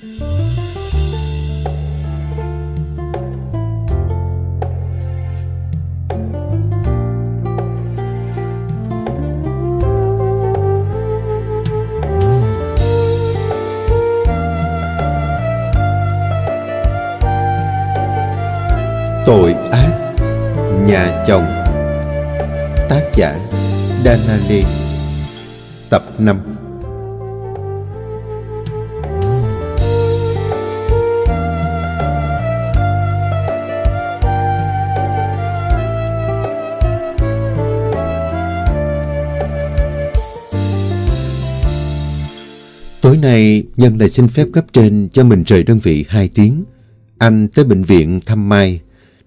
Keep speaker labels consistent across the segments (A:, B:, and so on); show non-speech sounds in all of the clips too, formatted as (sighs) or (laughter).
A: Tội ác Nhà chồng. Tác giả Danali. Tập 5 Tối nay Nhân lại xin phép cấp trên cho mình rời đơn vị 2 tiếng Anh tới bệnh viện thăm Mai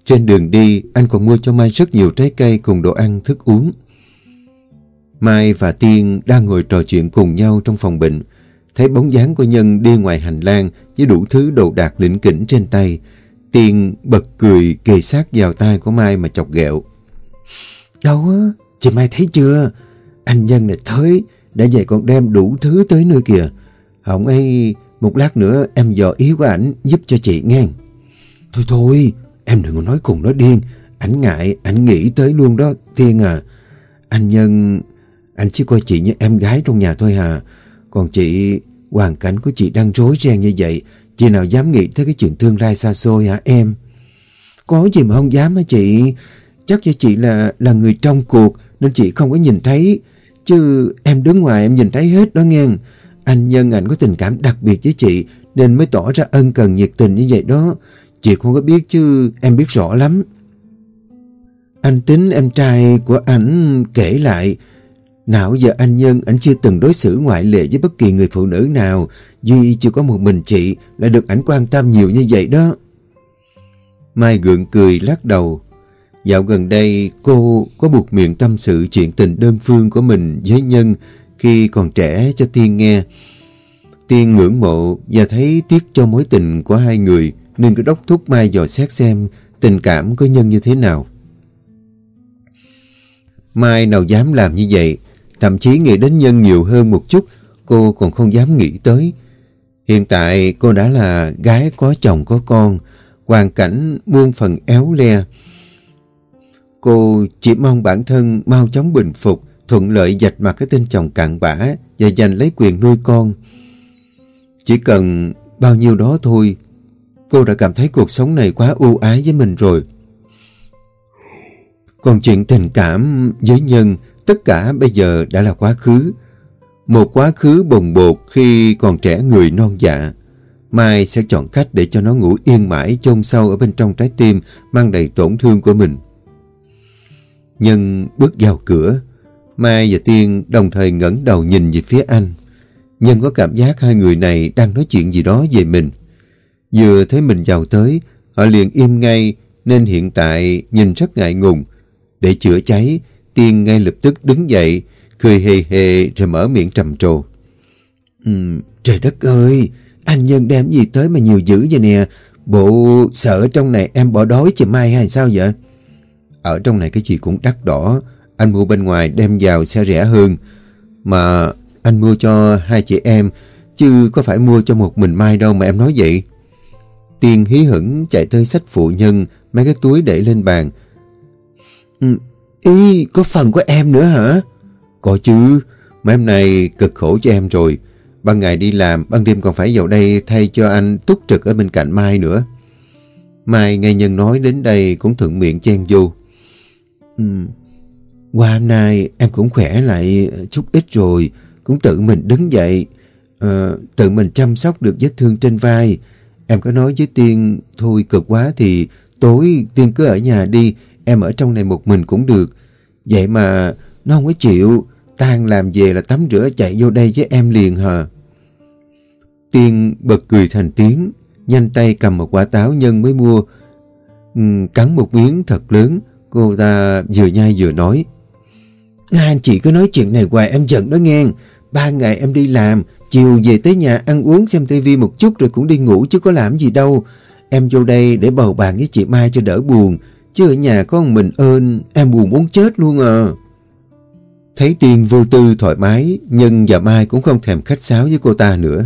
A: trên đường đi, anh còn mua cho Mai rất nhiều trái cây cùng đồ ăn, thức uống. Mai và Tiên đang ngồi trò chuyện cùng nhau trong phòng bệnh. Thấy bóng dáng của Nhân đi ngoài hành lang với đủ thứ đồ đạc lĩnh kỉnh trên tay. Tiên bật cười kề sát vào tay của Mai mà chọc ghẹo. Đâu á, chị Mai thấy chưa? Anh Nhân này thới, đã vậy còn đem đủ thứ tới nơi kìa. Không ấy, một lát nữa em dò ý của ảnh giúp cho chị nghe. Thôi thôi, Em đừng có nói cùng nó điên. ảnh ngại, ảnh nghĩ tới luôn đó, Thiên à. Anh Nhân, anh chỉ coi chị như em gái trong nhà thôi hà. Còn chị, hoàn cảnh của chị đang rối ren như vậy. Chị nào dám nghĩ tới cái chuyện tương lai xa xôi hả em? Có gì mà không dám hả chị? Chắc cho chị là là người trong cuộc nên chị không có nhìn thấy. Chứ em đứng ngoài em nhìn thấy hết đó nghe. Anh Nhân ảnh có tình cảm đặc biệt với chị, nên mới tỏ ra ân cần nhiệt tình như vậy đó. Chị không có biết chứ, em biết rõ lắm. Anh tính em trai của ảnh kể lại Nào giờ anh Nhân ảnh chưa từng đối xử ngoại lệ với bất kỳ người phụ nữ nào, Duy chỉ có một mình chị lại được ảnh quan tâm nhiều như vậy đó Mai gượng cười lắc đầu Dạo gần đây, cô có buộc miệng tâm sự chuyện tình đơn phương của mình với Nhân khi còn trẻ cho Tiên nghe Tiên ngưỡng mộ và thấy tiếc cho mối tình của hai người nên cứ đốc thúc Mai dò xét xem tình cảm của Nhân như thế nào. Mai nào dám làm như vậy, thậm chí nghĩ đến Nhân nhiều hơn một chút, cô còn không dám nghĩ tới. Hiện tại cô đã là gái có chồng có con, hoàn cảnh muôn phần éo le. Cô chỉ mong bản thân mau chóng bình phục, thuận lợi dạch mặt cái tên chồng cạn bã và giành lấy quyền nuôi con. Chỉ cần bao nhiêu đó thôi Cô đã cảm thấy cuộc sống này quá ưu ái với mình rồi. Còn chuyện tình cảm với nhân, tất cả bây giờ đã là quá khứ. Một quá khứ bồng bột khi còn trẻ người non dạ. Mai sẽ chọn cách để cho nó ngủ yên mãi chôn sâu ở bên trong trái tim mang đầy tổn thương của mình. Nhân bước vào cửa. Mai và Tiên đồng thời ngẩng đầu nhìn về phía anh. Nhân có cảm giác hai người này đang nói chuyện gì đó về mình. Vừa thấy mình vào tới, họ liền im ngay nên hiện tại nhìn rất ngại ngùng. Để chữa cháy, Tiên ngay lập tức đứng dậy, cười hề hề rồi mở miệng trầm trồ. Uhm, trời đất ơi, anh Nhân đem gì tới mà nhiều dữ vậy nè. Bộ sợ trong này em bỏ đói chị Mai hay sao vậy? Ở trong này cái gì cũng đắt đỏ. Anh mua bên ngoài đem vào sẽ rẻ hơn. Mà anh mua cho hai chị em, chứ có phải mua cho một mình Mai đâu mà em nói vậy. Tiên hí hửng chạy tới sách phụ nhân, mấy cái túi để lên bàn. Ừ, ý, có phần của em nữa hả? Có chứ, mấy hôm nay cực khổ cho em rồi. Ban ngày đi làm, ban đêm còn phải vào đây thay cho anh túc trực ở bên cạnh Mai nữa. Mai nghe nhân nói đến đây cũng thuận miệng chen vô. Ừ, qua hôm nay em cũng khỏe lại chút ít rồi, cũng tự mình đứng dậy, uh, tự mình chăm sóc được vết thương trên vai. Em có nói với Tiên thôi cực quá thì tối Tiên cứ ở nhà đi, em ở trong này một mình cũng được. Vậy mà nó không có chịu, tan làm về là tắm rửa chạy vô đây với em liền hờ. Tiên bật cười thành tiếng, nhanh tay cầm một quả táo nhân mới mua. Ừ, cắn một miếng thật lớn, cô ta vừa nhai vừa nói. Anh chị cứ nói chuyện này hoài em giận đó nghe. Ba ngày em đi làm, Chiều về tới nhà ăn uống xem tivi một chút rồi cũng đi ngủ chứ có làm gì đâu. Em vô đây để bầu bàn với chị Mai cho đỡ buồn. Chứ ở nhà có một mình ơn, em buồn muốn chết luôn à. Thấy Tiên vô tư thoải mái, Nhân và Mai cũng không thèm khách sáo với cô ta nữa.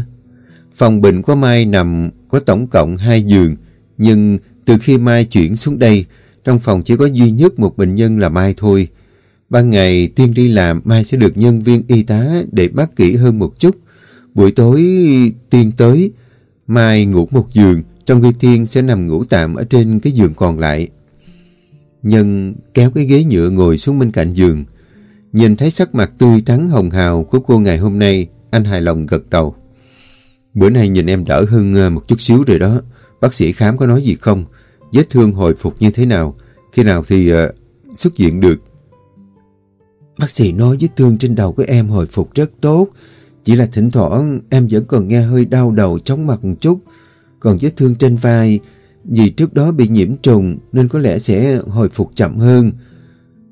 A: Phòng bệnh của Mai nằm có tổng cộng 2 giường, nhưng từ khi Mai chuyển xuống đây, trong phòng chỉ có duy nhất một bệnh nhân là Mai thôi. Ban ngày Tiên đi làm, Mai sẽ được nhân viên y tá để bắt kỹ hơn một chút. Buổi tối Tiên tới, Mai ngủ một giường, trong khi Tiên sẽ nằm ngủ tạm ở trên cái giường còn lại. Nhân kéo cái ghế nhựa ngồi xuống bên cạnh giường. Nhìn thấy sắc mặt tươi tắn hồng hào của cô ngày hôm nay, anh hài lòng gật đầu. Bữa nay nhìn em đỡ hơn à, một chút xíu rồi đó. Bác sĩ khám có nói gì không? Vết thương hồi phục như thế nào? Khi nào thì uh, xuất viện được?
B: Bác sĩ nói vết thương trên đầu của em hồi phục rất tốt. Chỉ là thỉnh thoảng em vẫn còn nghe hơi đau đầu chóng mặt một chút. Còn vết thương trên vai, vì trước đó bị nhiễm trùng nên có lẽ sẽ hồi phục chậm hơn.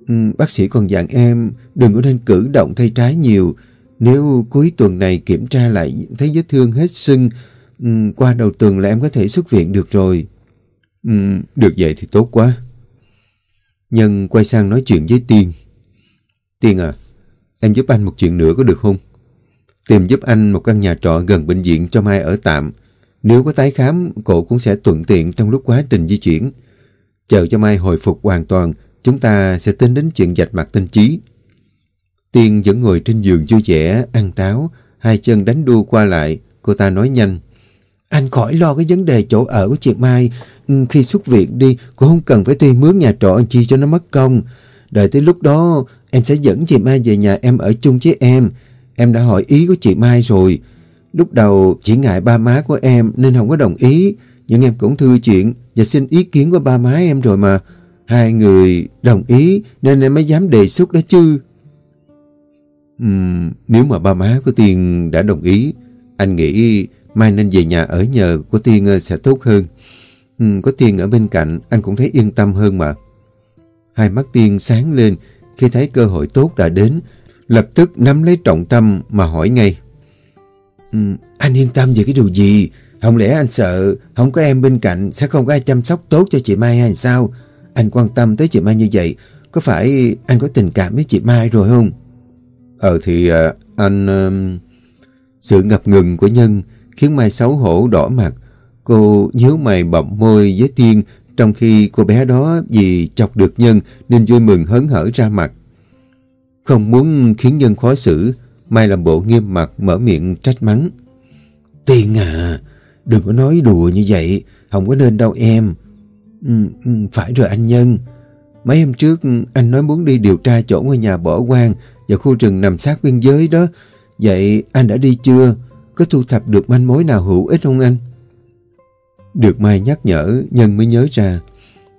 B: Ừ, bác sĩ còn dặn em đừng có nên cử động tay trái nhiều. Nếu cuối tuần này kiểm tra lại thấy vết thương hết sưng, ừ, qua đầu tuần là em có thể xuất viện được rồi.
A: Ừ, được vậy thì tốt quá. Nhân quay sang nói chuyện với Tiên. Tiên à, em giúp anh một chuyện nữa có được không? Tìm giúp anh một căn nhà trọ gần bệnh viện cho Mai ở tạm. Nếu có tái khám, cổ cũng sẽ thuận tiện trong lúc quá trình di chuyển. Chờ cho Mai hồi phục hoàn toàn, chúng ta sẽ tính đến chuyện dạch mặt tinh trí. Tiên vẫn ngồi trên giường vui vẻ, ăn táo, hai chân đánh đua qua lại. Cô ta nói nhanh.
B: Anh khỏi lo cái vấn đề chỗ ở của chị Mai. Ừ, khi xuất viện đi, cô không cần phải thuê mướn nhà trọ chi cho nó mất công. Đợi tới lúc đó, em sẽ dẫn chị Mai về nhà em ở chung với em. Em đã hỏi ý của chị Mai rồi. Lúc đầu chỉ ngại ba má của em nên không có đồng ý. Nhưng em cũng thư chuyện và xin ý kiến của ba má em rồi mà. Hai người đồng ý nên em mới dám đề xuất đó chứ.
A: Uhm, nếu mà ba má của Tiên đã đồng ý, anh nghĩ mai nên về nhà ở nhờ của Tiên sẽ tốt hơn. Uhm, có Tiên ở bên cạnh, anh cũng thấy yên tâm hơn mà. Hai mắt Tiên sáng lên khi thấy cơ hội tốt đã đến, lập tức nắm lấy trọng tâm mà hỏi ngay.
B: Ừ, anh yên tâm về cái điều gì? Không lẽ anh sợ không có em bên cạnh sẽ không có ai chăm sóc tốt cho chị Mai hay sao? Anh quan tâm tới chị Mai như vậy, có phải anh có tình cảm với chị Mai rồi không?
A: Ờ thì uh, anh... Uh, sự ngập ngừng của Nhân khiến Mai xấu hổ đỏ mặt. Cô nhíu mày bậm môi với Tiên trong khi cô bé đó vì chọc được Nhân nên vui mừng hớn hở ra mặt. Không muốn khiến Nhân khó xử, Mai làm bộ nghiêm mặt mở miệng trách mắng.
B: Tiên à, đừng có nói đùa như vậy, không có nên đâu em. Ừ, ừ, phải rồi anh Nhân. Mấy hôm trước anh nói muốn đi điều tra chỗ ngôi nhà bỏ quan và khu rừng nằm sát biên giới đó. Vậy anh đã đi chưa? Có thu thập được manh mối nào hữu ích không anh?
A: Được Mai nhắc nhở, Nhân mới nhớ ra.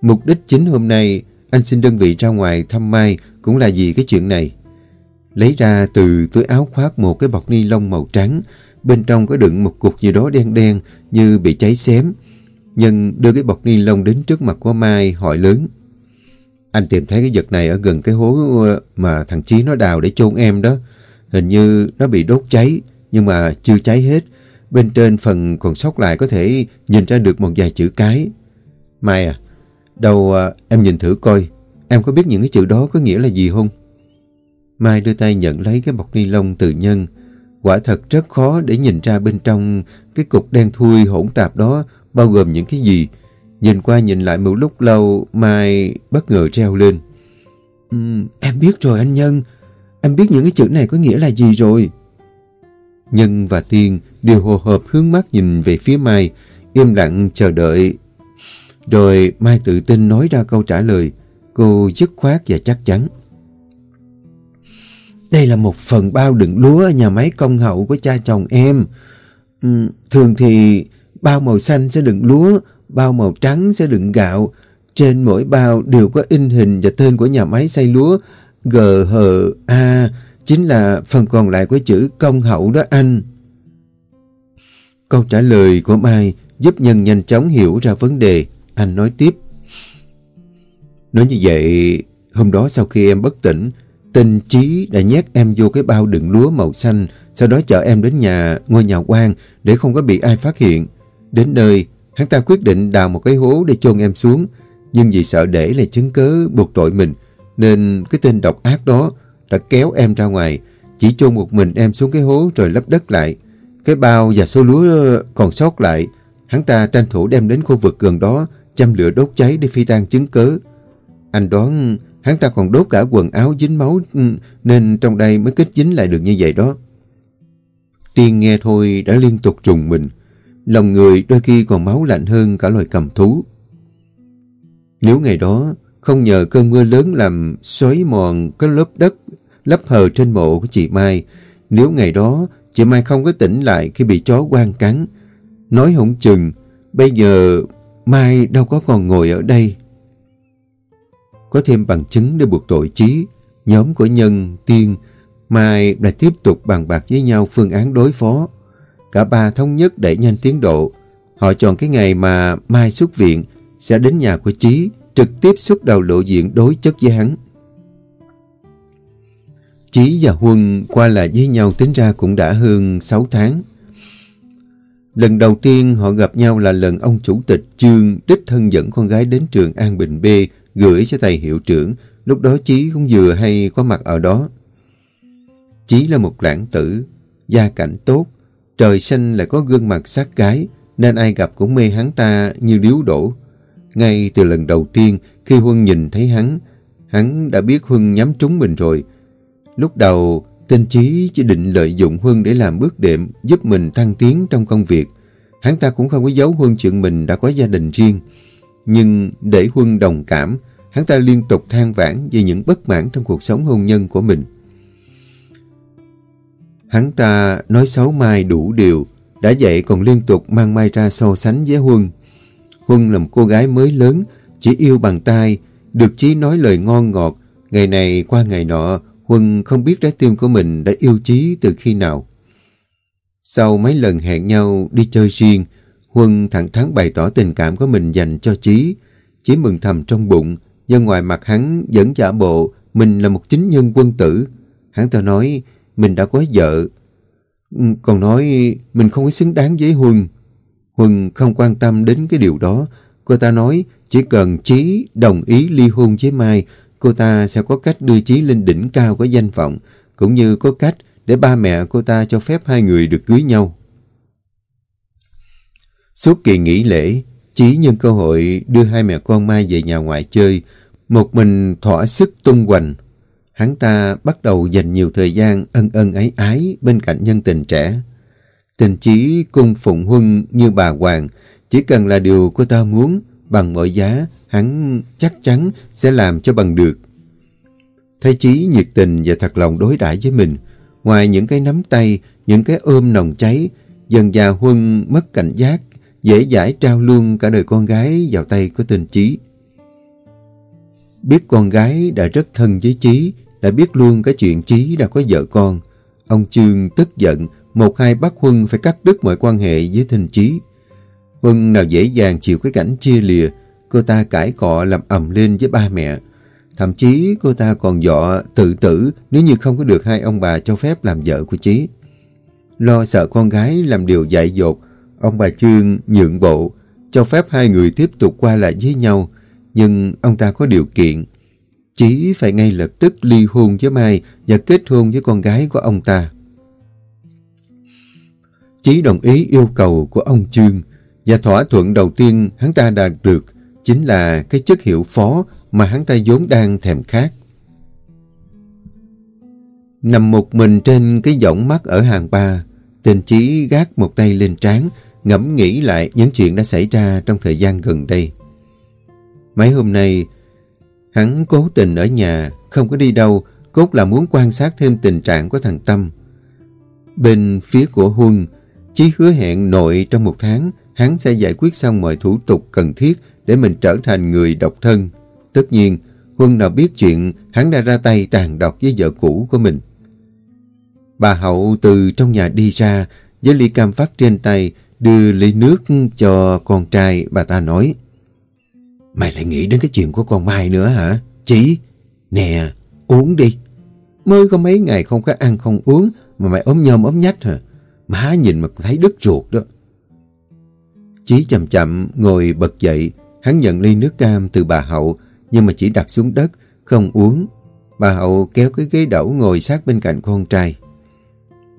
A: Mục đích chính hôm nay anh xin đơn vị ra ngoài thăm Mai cũng là vì cái chuyện này. Lấy ra từ túi áo khoác một cái bọc ni lông màu trắng. Bên trong có đựng một cục gì đó đen đen như bị cháy xém. Nhân đưa cái bọc ni lông đến trước mặt của Mai hỏi lớn. Anh tìm thấy cái vật này ở gần cái hố ờ, mà thằng Chí nó đào để chôn em đó. Hình như nó bị đốt cháy, nhưng mà chưa cháy hết. Bên trên phần còn sót lại có thể nhìn ra được một vài chữ cái. Mai à, đâu à, em nhìn thử coi, em có biết những cái chữ đó có nghĩa là gì không? Mai đưa tay nhận lấy cái bọc ni lông từ nhân. Quả thật rất khó để nhìn ra bên trong cái cục đen thui hỗn tạp đó bao gồm những cái gì. Nhìn qua nhìn lại một lúc lâu, Mai bất ngờ treo lên.
B: Um, em biết rồi anh Nhân. Em biết những cái chữ này có nghĩa là gì rồi.
A: Nhân và Tiên đều hồ hợp hướng mắt nhìn về phía Mai, im lặng chờ đợi. Rồi Mai tự tin nói ra câu trả lời. Cô dứt khoát và chắc chắn.
B: Đây là một phần bao đựng lúa ở nhà máy công hậu của cha chồng em. Ừ, thường thì bao màu xanh sẽ đựng lúa, bao màu trắng sẽ đựng gạo. Trên mỗi bao đều có in hình và tên của nhà máy xay lúa GHA, chính là phần còn lại của chữ công hậu đó anh.
A: Câu trả lời của Mai giúp Nhân nhanh chóng hiểu ra vấn đề. Anh nói tiếp. Nói như vậy, hôm đó sau khi em bất tỉnh, Tình Chí đã nhét em vô cái bao đựng lúa màu xanh, sau đó chở em đến nhà, ngôi nhà quan để không có bị ai phát hiện. Đến nơi, hắn ta quyết định đào một cái hố để chôn em xuống, nhưng vì sợ để lại chứng cớ buộc tội mình, nên cái tên độc ác đó đã kéo em ra ngoài, chỉ chôn một mình em xuống cái hố rồi lấp đất lại. Cái bao và số lúa còn sót lại, hắn ta tranh thủ đem đến khu vực gần đó, châm lửa đốt cháy để phi tan chứng cớ. Anh đoán hắn ta còn đốt cả quần áo dính máu ừ, nên trong đây mới kết dính lại được như vậy đó. Tiên nghe thôi đã liên tục trùng mình. Lòng người đôi khi còn máu lạnh hơn cả loài cầm thú. Nếu ngày đó không nhờ cơn mưa lớn làm xói mòn cái lớp đất lấp hờ trên mộ của chị Mai, nếu ngày đó chị Mai không có tỉnh lại khi bị chó quan cắn, nói hỗn chừng, bây giờ Mai đâu có còn ngồi ở đây. Có thêm bằng chứng để buộc tội chí, nhóm của Nhân, Tiên, Mai đã tiếp tục bàn bạc với nhau phương án đối phó. Cả ba thống nhất đẩy nhanh tiến độ. Họ chọn cái ngày mà Mai xuất viện sẽ đến nhà của Chí trực tiếp xuất đầu lộ diện đối chất với hắn. Chí và Huân qua lại với nhau tính ra cũng đã hơn 6 tháng. Lần đầu tiên họ gặp nhau là lần ông chủ tịch Trương đích thân dẫn con gái đến trường An Bình B gửi cho thầy hiệu trưởng. Lúc đó Chí cũng vừa hay có mặt ở đó. Chí là một lãng tử, gia cảnh tốt, trời xanh lại có gương mặt sát gái, nên ai gặp cũng mê hắn ta như điếu đổ. Ngay từ lần đầu tiên, khi Huân nhìn thấy hắn, hắn đã biết Huân nhắm trúng mình rồi. Lúc đầu, tên Chí chỉ định lợi dụng Huân để làm bước đệm, giúp mình thăng tiến trong công việc. Hắn ta cũng không có giấu Huân chuyện mình đã có gia đình riêng. Nhưng để Huân đồng cảm, hắn ta liên tục than vãn về những bất mãn trong cuộc sống hôn nhân của mình. Hắn ta nói xấu Mai đủ điều, đã vậy còn liên tục mang Mai ra so sánh với Huân. Huân là một cô gái mới lớn, chỉ yêu bằng tay, được Chí nói lời ngon ngọt. Ngày này qua ngày nọ, Huân không biết trái tim của mình đã yêu Chí từ khi nào. Sau mấy lần hẹn nhau đi chơi riêng, Huân thẳng thắn bày tỏ tình cảm của mình dành cho Chí. Chí mừng thầm trong bụng, nhưng ngoài mặt hắn vẫn giả bộ mình là một chính nhân quân tử. Hắn ta nói mình đã có vợ. Ừ, còn nói mình không có xứng đáng với Huân. Huân không quan tâm đến cái điều đó. Cô ta nói chỉ cần Chí đồng ý ly hôn với Mai, cô ta sẽ có cách đưa Chí lên đỉnh cao của danh vọng, cũng như có cách để ba mẹ cô ta cho phép hai người được cưới nhau. Suốt kỳ nghỉ lễ, Chí nhân cơ hội đưa hai mẹ con Mai về nhà ngoại chơi, một mình thỏa sức tung hoành. Hắn ta bắt đầu dành nhiều thời gian ân ân ái ái bên cạnh nhân tình trẻ. Tình chí cung phụng huân như bà Hoàng, chỉ cần là điều cô ta muốn, bằng mọi giá, hắn chắc chắn sẽ làm cho bằng được. Thấy Chí nhiệt tình và thật lòng đối đãi với mình, ngoài những cái nắm tay, những cái ôm nồng cháy, dần già Huân mất cảnh giác, dễ dãi trao luôn cả đời con gái vào tay của tình Chí. Biết con gái đã rất thân với Chí, đã biết luôn cái chuyện Chí đã có vợ con. Ông Trương tức giận, một hai bắt Huân phải cắt đứt mọi quan hệ với Thinh Chí. Huân nào dễ dàng chịu cái cảnh chia lìa, cô ta cãi cọ làm ầm lên với ba mẹ. Thậm chí cô ta còn dọ tự tử nếu như không có được hai ông bà cho phép làm vợ của Chí. Lo sợ con gái làm điều dại dột, ông bà Trương nhượng bộ, cho phép hai người tiếp tục qua lại với nhau. Nhưng ông ta có điều kiện. Chí phải ngay lập tức ly hôn với Mai và kết hôn với con gái của ông ta. Chí đồng ý yêu cầu của ông Trương và thỏa thuận đầu tiên hắn ta đạt được chính là cái chức hiệu phó mà hắn ta vốn đang thèm khát. Nằm một mình trên cái võng mắt ở hàng ba, tên Chí gác một tay lên trán, ngẫm nghĩ lại những chuyện đã xảy ra trong thời gian gần đây. Mấy hôm nay, hắn cố tình ở nhà, không có đi đâu, cốt là muốn quan sát thêm tình trạng của thằng Tâm. Bên phía của Huân, Chí hứa hẹn nội trong một tháng, hắn sẽ giải quyết xong mọi thủ tục cần thiết để mình trở thành người độc thân. Tất nhiên, Huân nào biết chuyện hắn đã ra tay tàn độc với vợ cũ của mình. Bà Hậu từ trong nhà đi ra, với ly cam phát trên tay, đưa ly nước cho con trai, bà ta nói. Mày lại nghĩ đến cái chuyện của con Mai nữa hả? Chí? nè, uống đi. Mới có mấy ngày không có ăn không uống, mà mày ốm nhôm ốm nhách hả? Má nhìn mà thấy đứt ruột đó. Chí chậm chậm ngồi bật dậy, hắn nhận ly nước cam từ bà Hậu, nhưng mà chỉ đặt xuống đất, không uống. Bà Hậu kéo cái ghế đẩu ngồi sát bên cạnh con trai.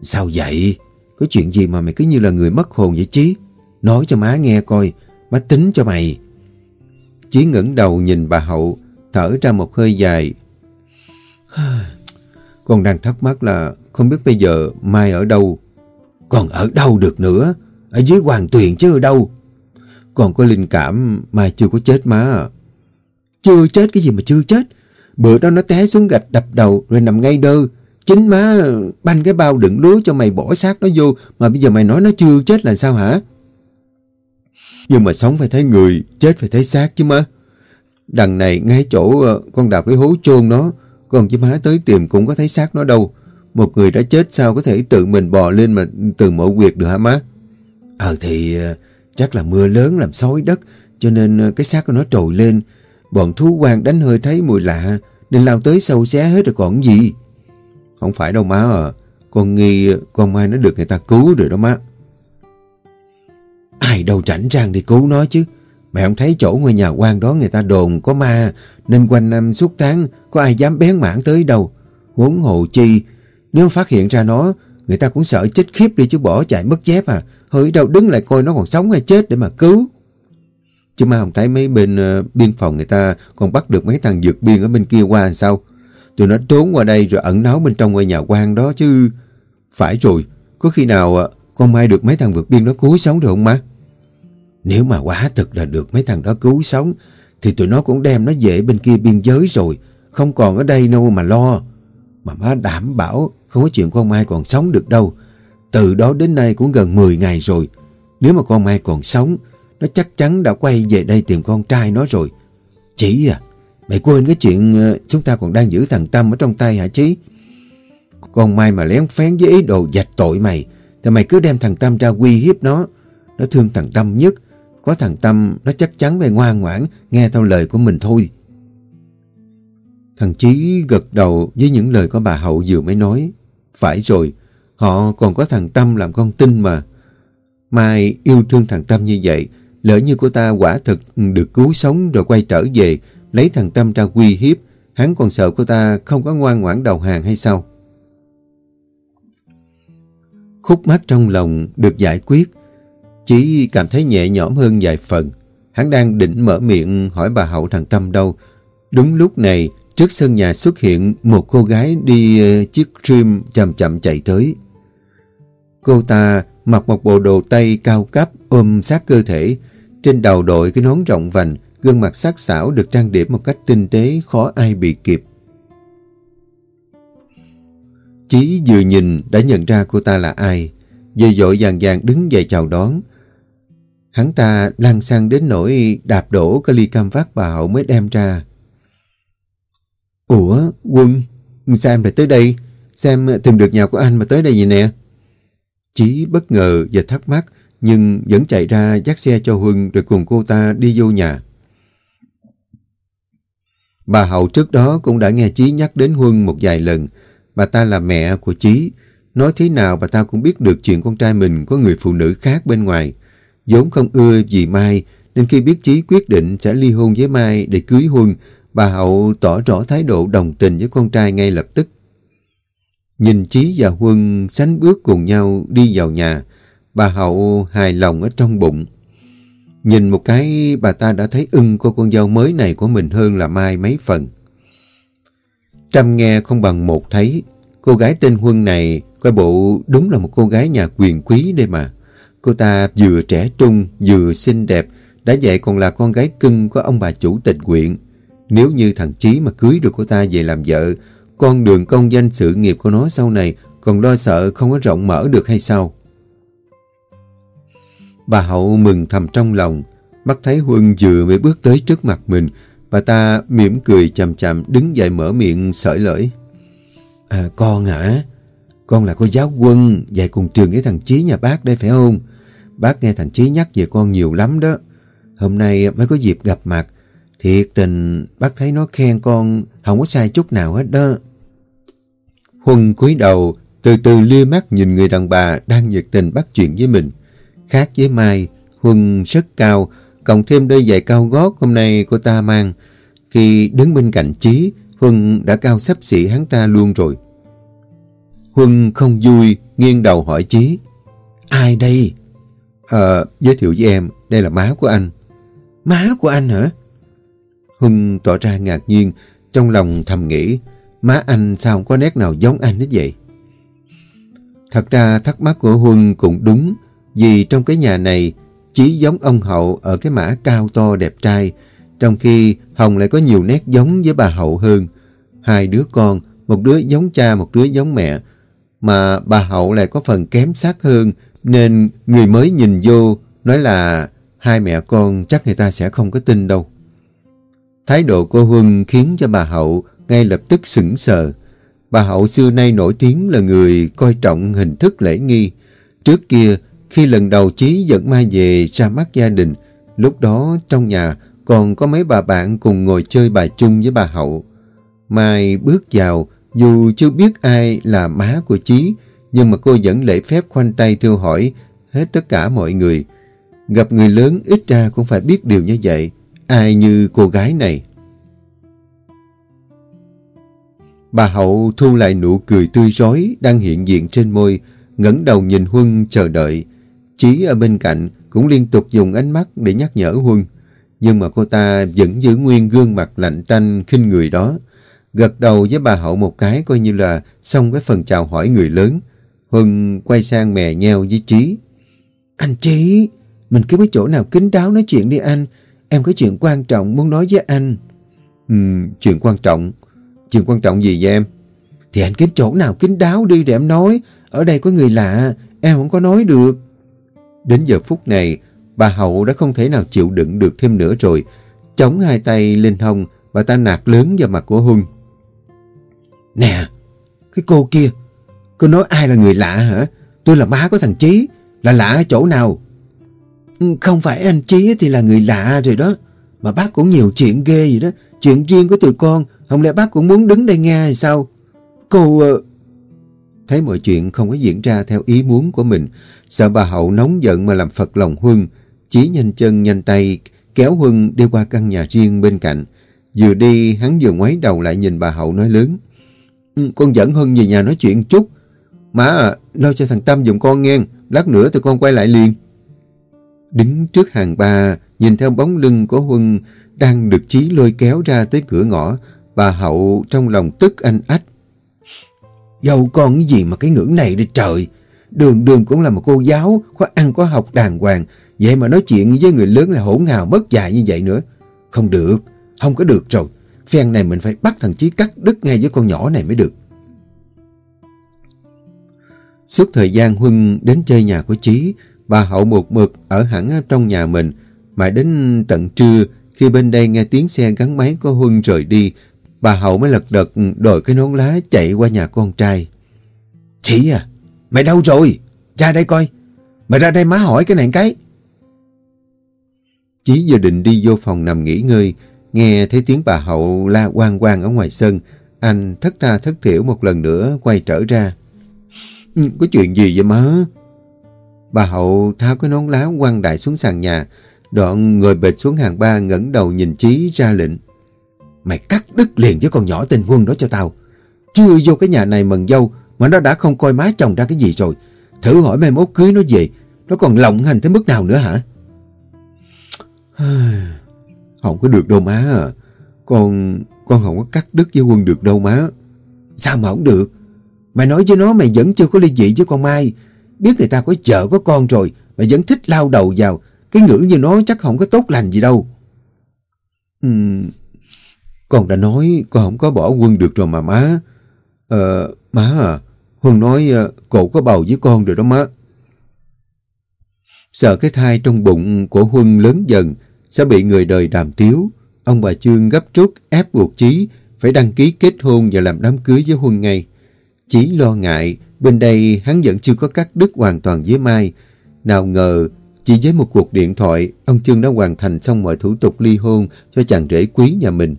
A: Sao vậy?
B: Có chuyện gì mà mày cứ như là người mất hồn vậy Chí? Nói cho má nghe coi, má tính cho mày.
A: Chí ngẩng đầu nhìn bà Hậu, thở ra một hơi dài. (sighs) Con đang thắc mắc là không biết bây giờ Mai ở đâu.
B: Còn ở đâu được nữa? Ở dưới hoàng tuyền chứ ở đâu?
A: Còn có linh cảm Mai chưa có chết má à.
B: Chưa chết cái gì mà chưa chết? Bữa đó nó té xuống gạch đập đầu rồi nằm ngay đơ. Chính má banh cái bao đựng lúa cho mày bỏ xác nó vô mà bây giờ mày nói nó chưa chết là sao hả?
A: Nhưng mà sống phải thấy người, chết phải thấy xác chứ má. Đằng này ngay chỗ ờ, con đào cái hố chôn nó, còn chứ má tới tìm cũng có thấy xác nó đâu. Một người đã chết sao có thể tự mình bò lên mà từ mộ quyệt được hả má?
B: Ờ thì ờ, chắc là mưa lớn làm xói đất, cho nên ờ, cái xác của nó trồi lên. Bọn thú quan đánh hơi thấy mùi lạ, nên lao tới sâu xé hết rồi còn gì.
A: Không phải đâu má à, con nghi con Mai nó được người ta cứu rồi đó má.
B: Ai đâu rảnh trang đi cứu nó chứ. Mẹ không thấy chỗ ngôi nhà quan đó người ta đồn có ma, nên quanh năm suốt tháng có ai dám bén mảng tới đâu. Huống hồ chi, nếu phát hiện ra nó, người ta cũng sợ chết khiếp đi chứ bỏ chạy mất dép à hỡi đâu đứng lại coi nó còn sống hay chết để mà cứu.
A: Chứ mà không thấy mấy bên uh, biên phòng người ta còn bắt được mấy thằng dược biên ở bên kia qua sao? Tụi nó trốn qua đây rồi ẩn náu bên trong ngôi nhà quan đó chứ. Phải rồi, có khi nào uh, con Mai được mấy thằng vượt biên đó cứu sống được không má?
B: Nếu mà quá thực là được mấy thằng đó cứu sống, thì tụi nó cũng đem nó về bên kia biên giới rồi, không còn ở đây đâu mà lo. Mà má đảm bảo không có chuyện con Mai còn sống được đâu. Từ đó đến nay cũng gần 10 ngày rồi. Nếu mà con Mai còn sống, nó chắc chắn đã quay về đây tìm con trai nó rồi. Chỉ à, mày quên cái chuyện ờ, chúng ta còn đang giữ thằng Tâm ở trong tay hả Chí? Con Mai mà lén phén với ý đồ dạch tội mày, thì mày cứ đem thằng Tâm ra uy hiếp nó. Nó thương thằng Tâm nhất, có thằng Tâm nó chắc chắn về ngoan ngoãn nghe theo lời của mình thôi.
A: Thằng Chí gật đầu với những lời của bà Hậu vừa mới nói. Phải rồi, họ còn có thằng Tâm làm con tin mà. Mai yêu thương thằng Tâm như vậy, lỡ như cô ta quả thực được cứu sống rồi quay trở về, lấy thằng Tâm ra quy hiếp, hắn còn sợ cô ta không có ngoan ngoãn đầu hàng hay sao? Khúc mắt trong lòng được giải quyết, chỉ cảm thấy nhẹ nhõm hơn vài phần. Hắn đang định mở miệng hỏi bà Hậu thằng Tâm đâu. Đúng lúc này, trước sân nhà xuất hiện một cô gái đi ờ, chiếc trim chậm chậm chạy tới. Cô ta mặc một bộ đồ tây cao cấp ôm sát cơ thể, trên đầu đội cái nón rộng vành, gương mặt sắc sảo được trang điểm một cách tinh tế khó ai bị kịp. Chí vừa nhìn đã nhận ra cô ta là ai, dội dội vàng vàng đứng dậy chào đón. Hắn ta lăn sang đến nỗi đạp đổ cái ly cam vác bà hậu mới đem ra. Ủa, Quân, sao em lại tới đây? Xem tìm được nhà của anh mà tới đây gì nè? Chí bất ngờ và thắc mắc, nhưng vẫn chạy ra dắt xe cho Huân rồi cùng cô ta đi vô nhà. Bà Hậu trước đó cũng đã nghe Chí nhắc đến Huân một vài lần. Bà ta là mẹ của Chí. Nói thế nào bà ta cũng biết được chuyện con trai mình có người phụ nữ khác bên ngoài vốn không ưa gì Mai, nên khi biết Chí quyết định sẽ ly hôn với Mai để cưới Huân, bà Hậu tỏ rõ thái độ đồng tình với con trai ngay lập tức. Nhìn Chí và Huân sánh bước cùng nhau đi vào nhà, bà Hậu hài lòng ở trong bụng. Nhìn một cái bà ta đã thấy ưng cô con dâu mới này của mình hơn là Mai mấy phần. Trăm nghe không bằng một thấy, cô gái tên Huân này coi bộ đúng là một cô gái nhà quyền quý đây mà. Cô ta vừa trẻ trung, vừa xinh đẹp, đã vậy còn là con gái cưng của ông bà chủ tịch quyện. Nếu như thằng Chí mà cưới được cô ta về làm vợ, con đường công danh sự nghiệp của nó sau này còn lo sợ không có rộng mở được hay sao? Bà Hậu mừng thầm trong lòng, bắt thấy Huân vừa mới bước tới trước mặt mình, bà ta mỉm cười chậm chậm đứng dậy mở miệng sởi lỡi.
B: À, con hả? Con là cô giáo quân, dạy cùng trường với thằng Chí nhà bác đây phải không? Bác nghe thằng Chí nhắc về con nhiều lắm đó. Hôm nay mới có dịp gặp mặt. Thiệt tình bác thấy nó khen con không có sai chút nào hết đó.
A: Huân cúi đầu từ từ lia mắt nhìn người đàn bà đang nhiệt tình bắt chuyện với mình. Khác với Mai, Huân rất cao, cộng thêm đôi giày cao gót hôm nay cô ta mang. Khi đứng bên cạnh Chí, Huân đã cao sắp xỉ hắn ta luôn rồi. Huân không vui, nghiêng đầu hỏi Chí.
B: Ai đây?
A: Ờ, giới thiệu với em, đây là má của anh.
B: Má của anh hả?
A: Huân tỏ ra ngạc nhiên, trong lòng thầm nghĩ, má anh sao không có nét nào giống anh hết vậy? Thật ra thắc mắc của Huân cũng đúng, vì trong cái nhà này, chỉ giống ông Hậu ở cái mã cao to đẹp trai, trong khi Hồng lại có nhiều nét giống với bà Hậu hơn. Hai đứa con, một đứa giống cha, một đứa giống mẹ, mà bà Hậu lại có phần kém sắc hơn, nên người mới nhìn vô nói là hai mẹ con chắc người ta sẽ không có tin đâu. Thái độ cô Huân khiến cho bà Hậu ngay lập tức sững sờ. Bà Hậu xưa nay nổi tiếng là người coi trọng hình thức lễ nghi. Trước kia, khi lần đầu Chí dẫn Mai về ra mắt gia đình, lúc đó trong nhà còn có mấy bà bạn cùng ngồi chơi bài chung với bà Hậu. Mai bước vào, dù chưa biết ai là má của Chí, nhưng mà cô vẫn lễ phép khoanh tay thưa hỏi hết tất cả mọi người. Gặp người lớn ít ra cũng phải biết điều như vậy. Ai như cô gái này? Bà Hậu thu lại nụ cười tươi rói đang hiện diện trên môi, ngẩng đầu nhìn Huân chờ đợi. Chí ở bên cạnh cũng liên tục dùng ánh mắt để nhắc nhở Huân. Nhưng mà cô ta vẫn giữ nguyên gương mặt lạnh tanh khinh người đó. Gật đầu với bà Hậu một cái coi như là xong cái phần chào hỏi người lớn. Huân quay sang mè nheo với Chí.
B: Anh Chí, mình cứ với chỗ nào kín đáo nói chuyện đi anh. Em có chuyện quan trọng muốn nói với anh.
A: Ừ, chuyện quan trọng. Chuyện quan trọng gì vậy em?
B: Thì anh kiếm chỗ nào kín đáo đi để em nói. Ở đây có người lạ, em không có nói được.
A: Đến giờ phút này, bà Hậu đã không thể nào chịu đựng được thêm nữa rồi. Chống hai tay lên hông, bà ta nạt lớn vào mặt của Huân.
B: Nè, cái cô kia, cô nói ai là người lạ hả? Tôi là má của thằng Chí, là lạ ở chỗ nào? Ừ, không phải anh Chí thì là người lạ rồi đó. Mà bác cũng nhiều chuyện ghê gì đó. Chuyện riêng của tụi con, không lẽ bác cũng muốn đứng đây nghe hay sao? Cô... Ờ,
A: thấy mọi chuyện không có diễn ra theo ý muốn của mình, sợ bà Hậu nóng giận mà làm phật lòng Huân. Chí nhanh chân nhanh tay, kéo Huân đi qua căn nhà riêng bên cạnh. Vừa đi, hắn vừa ngoái đầu lại nhìn bà Hậu nói lớn. Ừ, con dẫn Huân về nhà nói chuyện chút. Má à, lo cho thằng Tâm dùng con nghe, lát nữa tụi con quay lại liền. Đứng trước hàng ba, nhìn theo bóng lưng của Huân đang được Chí lôi kéo ra tới cửa ngõ, bà Hậu trong lòng tức anh ách.
B: Dâu con cái gì mà cái ngưỡng này đi trời. Đường đường cũng là một cô giáo, có ăn có học đàng hoàng. Vậy mà nói chuyện với người lớn là hỗn hào mất dạy như vậy nữa. Không được, không có được rồi. Phen này mình phải bắt thằng Chí cắt đứt ngay với con nhỏ này mới được.
A: Suốt thời gian Huân đến chơi nhà của Chí, bà Hậu một mực ở hẳn trong nhà mình. Mãi đến tận trưa, khi bên đây nghe tiếng xe gắn máy của Huân rời đi, bà Hậu mới lật đật đổi cái nón lá chạy qua nhà con trai.
B: Chí à, mày đâu rồi? Ra đây coi. Mày ra đây má hỏi cái này cái.
A: Chí vừa định đi vô phòng nằm nghỉ ngơi, nghe thấy tiếng bà Hậu la quang quang ở ngoài sân. Anh thất tha thất thiểu một lần nữa quay trở ra. Ừ, có chuyện gì vậy má? Bà Hậu tháo cái nón lá quăng đại xuống sàn nhà, đoạn người bệt xuống hàng ba ngẩng đầu nhìn Chí ra lệnh.
B: Mày cắt đứt liền với con nhỏ tên Huân đó cho tao. Chưa vô cái nhà này mần dâu mà nó đã không coi má chồng ra cái gì rồi. Thử hỏi mai mốt cưới nó về, nó còn lộng hành tới mức nào nữa hả? (sighs)
A: không có được đâu má à. Con, con không có cắt đứt với Quân được đâu má.
B: Sao mà không được? Mày nói với nó mày vẫn chưa có ly dị với con Mai. Biết người ta có vợ có con rồi, mà vẫn thích lao đầu vào. Cái ngữ như nó chắc không có tốt lành gì đâu.
A: Ừ, con đã nói con không có bỏ Quân được rồi mà má. Ờ, má à, Huân nói ờ, cổ có bầu với con rồi đó má. Sợ cái thai trong bụng của Huân lớn dần sẽ bị người đời đàm tiếu. Ông bà Trương gấp rút ép buộc Chí phải đăng ký kết hôn và làm đám cưới với Huân ngay. Chí lo ngại, bên đây hắn vẫn chưa có cắt đứt hoàn toàn với Mai. Nào ngờ, chỉ với một cuộc điện thoại, ông Trương đã hoàn thành xong mọi thủ tục ly hôn cho chàng rể quý nhà mình.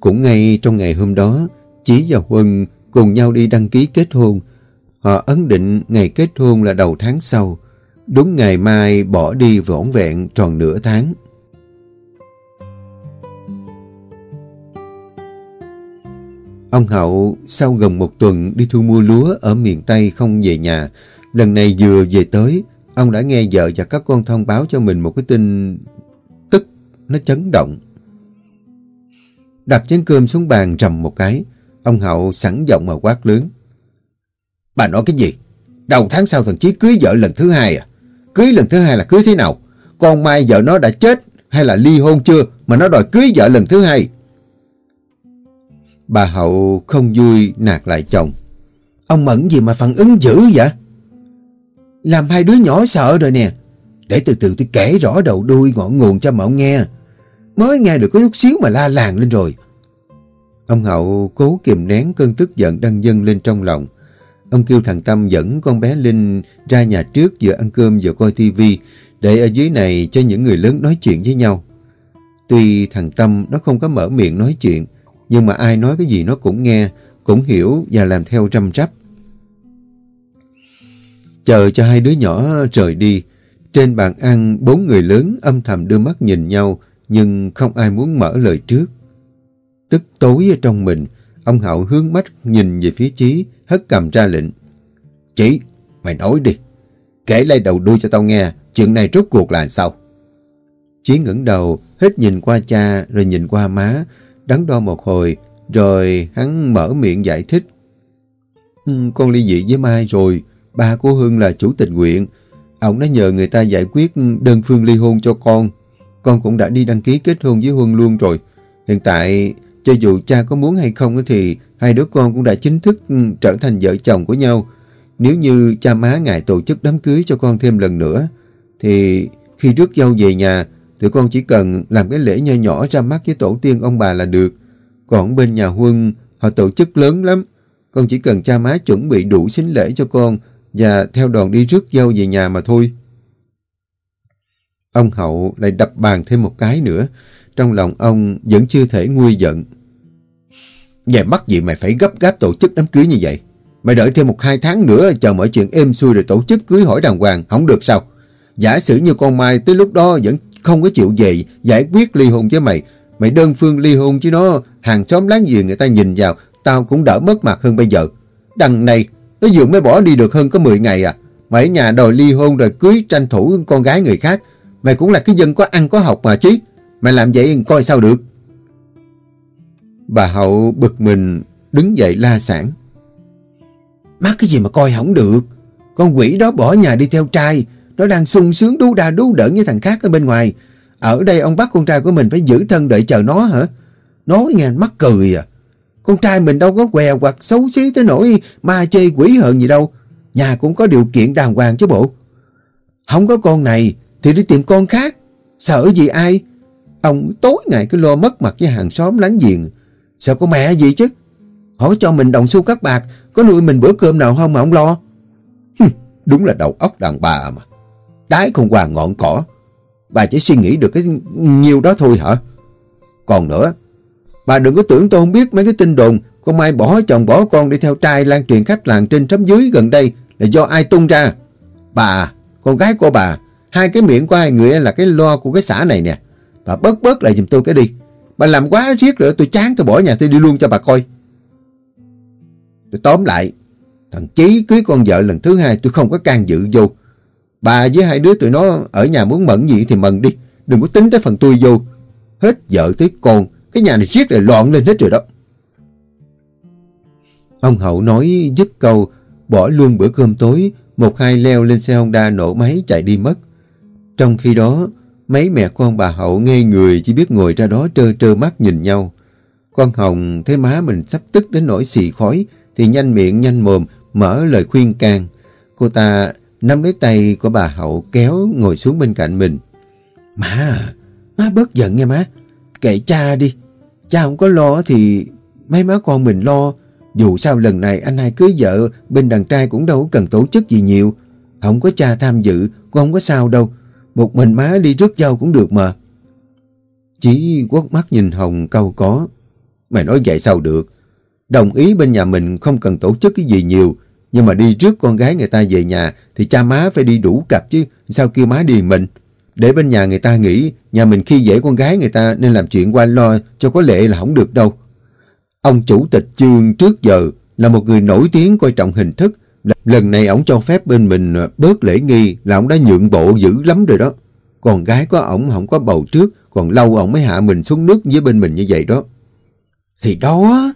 A: Cũng ngay trong ngày hôm đó, Chí và Huân cùng nhau đi đăng ký kết hôn. Họ ấn định ngày kết hôn là đầu tháng sau. Đúng ngày mai bỏ đi vỏn vẹn tròn nửa tháng. Ông Hậu sau gần một tuần đi thu mua lúa ở miền Tây không về nhà. Lần này vừa về tới, ông đã nghe vợ và các con thông báo cho mình một cái tin tức nó chấn động. Đặt chén cơm xuống bàn trầm một cái, ông Hậu sẵn giọng mà quát lớn. Bà nói cái gì? Đầu tháng sau thằng Chí cưới vợ lần thứ hai à? Cưới lần thứ hai là cưới thế nào? Con Mai vợ nó đã chết hay là ly hôn chưa mà nó đòi cưới vợ lần thứ hai? Bà Hậu không vui nạt lại chồng.
B: Ông Mẫn gì mà phản ứng dữ vậy? Làm hai đứa nhỏ sợ rồi nè. Để từ từ tôi kể rõ đầu đuôi ngọn nguồn cho mà ông nghe. Mới nghe được có chút xíu mà la làng lên rồi.
A: Ông Hậu cố kìm nén cơn tức giận đang dâng lên trong lòng. Ông kêu thằng Tâm dẫn con bé Linh ra nhà trước vừa ăn cơm vừa coi tivi để ở dưới này cho những người lớn nói chuyện với nhau. Tuy thằng Tâm nó không có mở miệng nói chuyện nhưng mà ai nói cái gì nó cũng nghe, cũng hiểu và làm theo trăm trắp. Chờ cho hai đứa nhỏ rời đi, trên bàn ăn bốn người lớn âm thầm đưa mắt nhìn nhau nhưng không ai muốn mở lời trước. Tức tối ở trong mình, ông Hậu hướng mắt nhìn về phía Chí, hất cầm ra lệnh. Chí, mày nói đi, kể lại đầu đuôi cho tao nghe, chuyện này rốt cuộc là sao? Chí ngẩng đầu, hết nhìn qua cha rồi nhìn qua má, đắn đo một hồi, rồi hắn mở miệng giải thích. Ừ, con ly dị với Mai rồi, ba của Hương là chủ tịch nguyện. Ông đã nhờ người ta giải quyết đơn phương ly hôn cho con. Con cũng đã đi đăng ký kết hôn với Huân luôn rồi. Hiện tại, cho dù cha có muốn hay không thì hai đứa con cũng đã chính thức ừ, trở thành vợ chồng của nhau. Nếu như cha má ngại tổ chức đám cưới cho con thêm lần nữa, thì khi rước dâu về nhà, Tụi con chỉ cần làm cái lễ nho nhỏ ra mắt với tổ tiên ông bà là được. Còn bên nhà Huân, họ tổ chức lớn lắm. Con chỉ cần cha má chuẩn bị đủ xính lễ cho con và theo đoàn đi rước dâu về nhà mà thôi. Ông Hậu lại đập bàn thêm một cái nữa. Trong lòng ông vẫn chưa thể nguôi giận. Vậy mắc gì mày phải gấp gáp tổ chức đám cưới như vậy? Mày đợi thêm một hai tháng nữa chờ mọi chuyện êm xuôi rồi tổ chức cưới hỏi đàng hoàng, không được sao? Giả sử như con Mai tới lúc đó vẫn không có chịu về giải quyết ly hôn với mày. Mày đơn phương ly hôn chứ nó hàng xóm láng giềng người ta nhìn vào, tao cũng đỡ mất mặt hơn bây giờ. Đằng này, nó vừa mới bỏ đi được hơn có 10 ngày à. Mày ở nhà đòi ly hôn rồi cưới tranh thủ con gái người khác. Mày cũng là cái dân có ăn có học mà chứ. Mày làm vậy coi sao được. Bà Hậu bực mình đứng dậy la sản.
B: Mắc cái gì mà coi không được. Con quỷ đó bỏ nhà đi theo trai. Nó đang sung sướng đu đà đu đỡ như thằng khác ở bên ngoài. Ở đây ông bắt con trai của mình phải giữ thân đợi chờ nó hả? Nói nghe mắc cười à. Con trai mình đâu có què hoặc xấu xí tới nỗi ma chê quỷ hận gì đâu. Nhà cũng có điều kiện đàng hoàng chứ bộ. Không có con này thì đi tìm con khác. Sợ gì ai? Ông tối ngày cứ lo mất mặt với hàng xóm láng giềng. Sợ có mẹ gì chứ? Hỏi cho mình đồng xu cắt bạc, có nuôi mình bữa cơm nào không mà ông lo?
A: Đúng là đầu óc đàn bà mà đái không qua ngọn cỏ. Bà chỉ suy nghĩ được cái nhiều đó thôi hả? Còn nữa, bà đừng có tưởng tôi không biết mấy cái tin đồn con Mai bỏ chồng bỏ con đi theo trai lan truyền khách làng trên trấm dưới gần đây là do ai tung ra. Bà, con gái của bà, hai cái miệng của hai người là cái lo của cái xã này nè. Bà bớt bớt lại giùm tôi cái đi. Bà làm quá riết nữa tôi chán tôi bỏ nhà tôi đi luôn cho bà coi. Tôi tóm lại, thằng Chí cưới con vợ lần thứ hai tôi không có can dự vô. Bà với hai đứa tụi nó ở nhà muốn mận gì thì mận đi. Đừng có tính tới phần tôi vô. Hết vợ tới con. Cái nhà này riết rồi loạn lên hết rồi đó. Ông Hậu nói dứt câu. Bỏ luôn bữa cơm tối. Một hai leo lên xe Honda nổ máy chạy đi mất. Trong khi đó, mấy mẹ con bà Hậu ngây người chỉ biết ngồi ra đó trơ trơ mắt nhìn nhau. Con Hồng thấy má mình sắp tức đến nỗi xì khói thì nhanh miệng nhanh mồm mở lời khuyên can. Cô ta nắm lấy tay của bà Hậu kéo ngồi xuống bên cạnh mình.
B: Má, má bớt giận nha má. Kệ cha đi. Cha không có lo thì mấy má con mình lo. Dù sao lần này anh hai cưới vợ bên đàn trai cũng đâu cần tổ chức gì nhiều. Không có cha tham dự, con không có sao đâu. Một mình má đi rước dâu cũng được mà.
A: Chí quất mắt nhìn Hồng câu có. Mày nói vậy sao được? Đồng ý bên nhà mình không cần tổ chức cái gì nhiều. Nhưng mà đi trước con gái người ta về nhà thì cha má phải đi đủ cặp chứ. Sao kêu má điền mình? Để bên nhà người ta nghĩ nhà mình khi dễ con gái người ta nên làm chuyện qua lo cho có lệ là không được đâu. Ông chủ tịch chương trước giờ là một người nổi tiếng coi trọng hình thức. Lần này ông cho phép bên mình bớt lễ nghi là ông đã nhượng bộ dữ lắm rồi đó. Còn gái của ổng không có bầu trước, còn lâu ổng mới hạ mình xuống nước với bên mình như vậy đó.
B: Thì đó,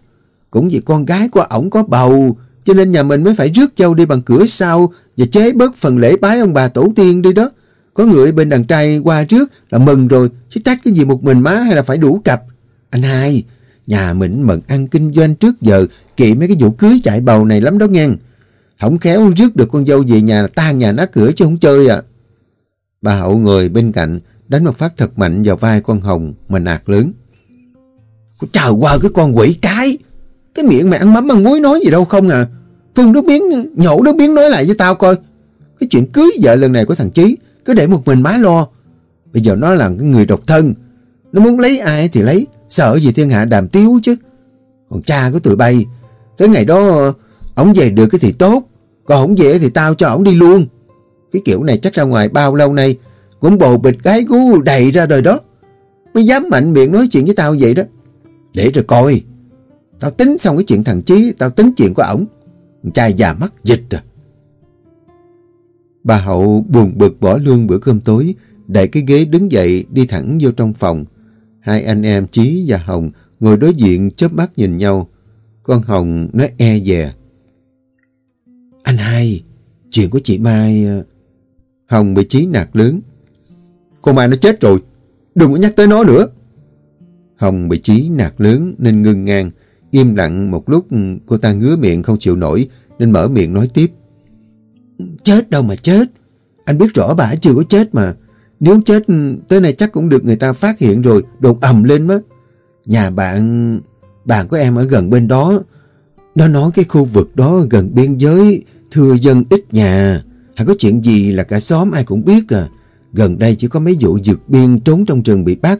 B: cũng vì con gái của ổng có bầu, cho nên nhà mình mới phải rước châu đi bằng cửa sau và chế bớt phần lễ bái ông bà tổ tiên đi đó. Có người bên đàn trai qua trước là mừng rồi, chứ trách cái gì một mình má hay là phải đủ cặp. Anh hai, nhà mình mận ăn kinh doanh trước giờ, kỵ mấy cái vụ cưới chạy bầu này lắm đó nghe. Không khéo rước được con dâu về nhà là tan nhà nát cửa chứ không chơi à.
A: Bà hậu người bên cạnh, đánh một phát thật mạnh vào vai con Hồng mà nạt lớn.
B: Trời qua cái con quỷ cái, cái miệng mày ăn mắm ăn muối nói gì đâu không à. Phun nước biến nhổ nước biến nói lại với tao coi. Cái chuyện cưới vợ lần này của thằng Chí, cứ để một mình má lo. Bây giờ nó là cái người độc thân. Nó muốn lấy ai thì lấy, sợ gì thiên hạ đàm tiếu chứ. Còn cha của tụi bay, tới ngày đó ổng về được cái thì tốt, còn ổng về thì tao cho ổng đi luôn. Cái kiểu này chắc ra ngoài bao lâu nay cũng bồ bịch gái gú đầy ra rồi đó. Mới dám mạnh miệng nói chuyện với tao vậy đó. Để rồi coi. Tao tính xong cái chuyện thằng Chí, tao tính chuyện của ổng. Trai già mắt dịch à.
A: Bà Hậu buồn bực bỏ lương bữa cơm tối, đẩy cái ghế đứng dậy đi thẳng vô trong phòng. Hai anh em Chí và Hồng ngồi đối diện chớp mắt nhìn nhau. Con Hồng nó e dè.
B: Anh hai, chuyện của chị Mai... Ờ,
A: Hồng bị Chí nạt lớn. Con Mai nó chết rồi, đừng có nhắc tới nó nữa. Hồng bị Chí nạt lớn nên ngưng ngang. Im lặng một lúc cô ta ngứa miệng không chịu nổi nên mở miệng nói tiếp.
B: Chết đâu mà chết. Anh biết rõ bà chưa có chết mà. Nếu chết tới nay chắc cũng được người ta phát hiện rồi đột ầm lên mất. Nhà bạn, bạn của em ở gần bên đó. Nó nói cái khu vực đó gần biên giới, thưa dân ít nhà. Hay có chuyện gì là cả xóm ai cũng biết à. Gần đây chỉ có mấy vụ giật biên trốn trong rừng bị bắt.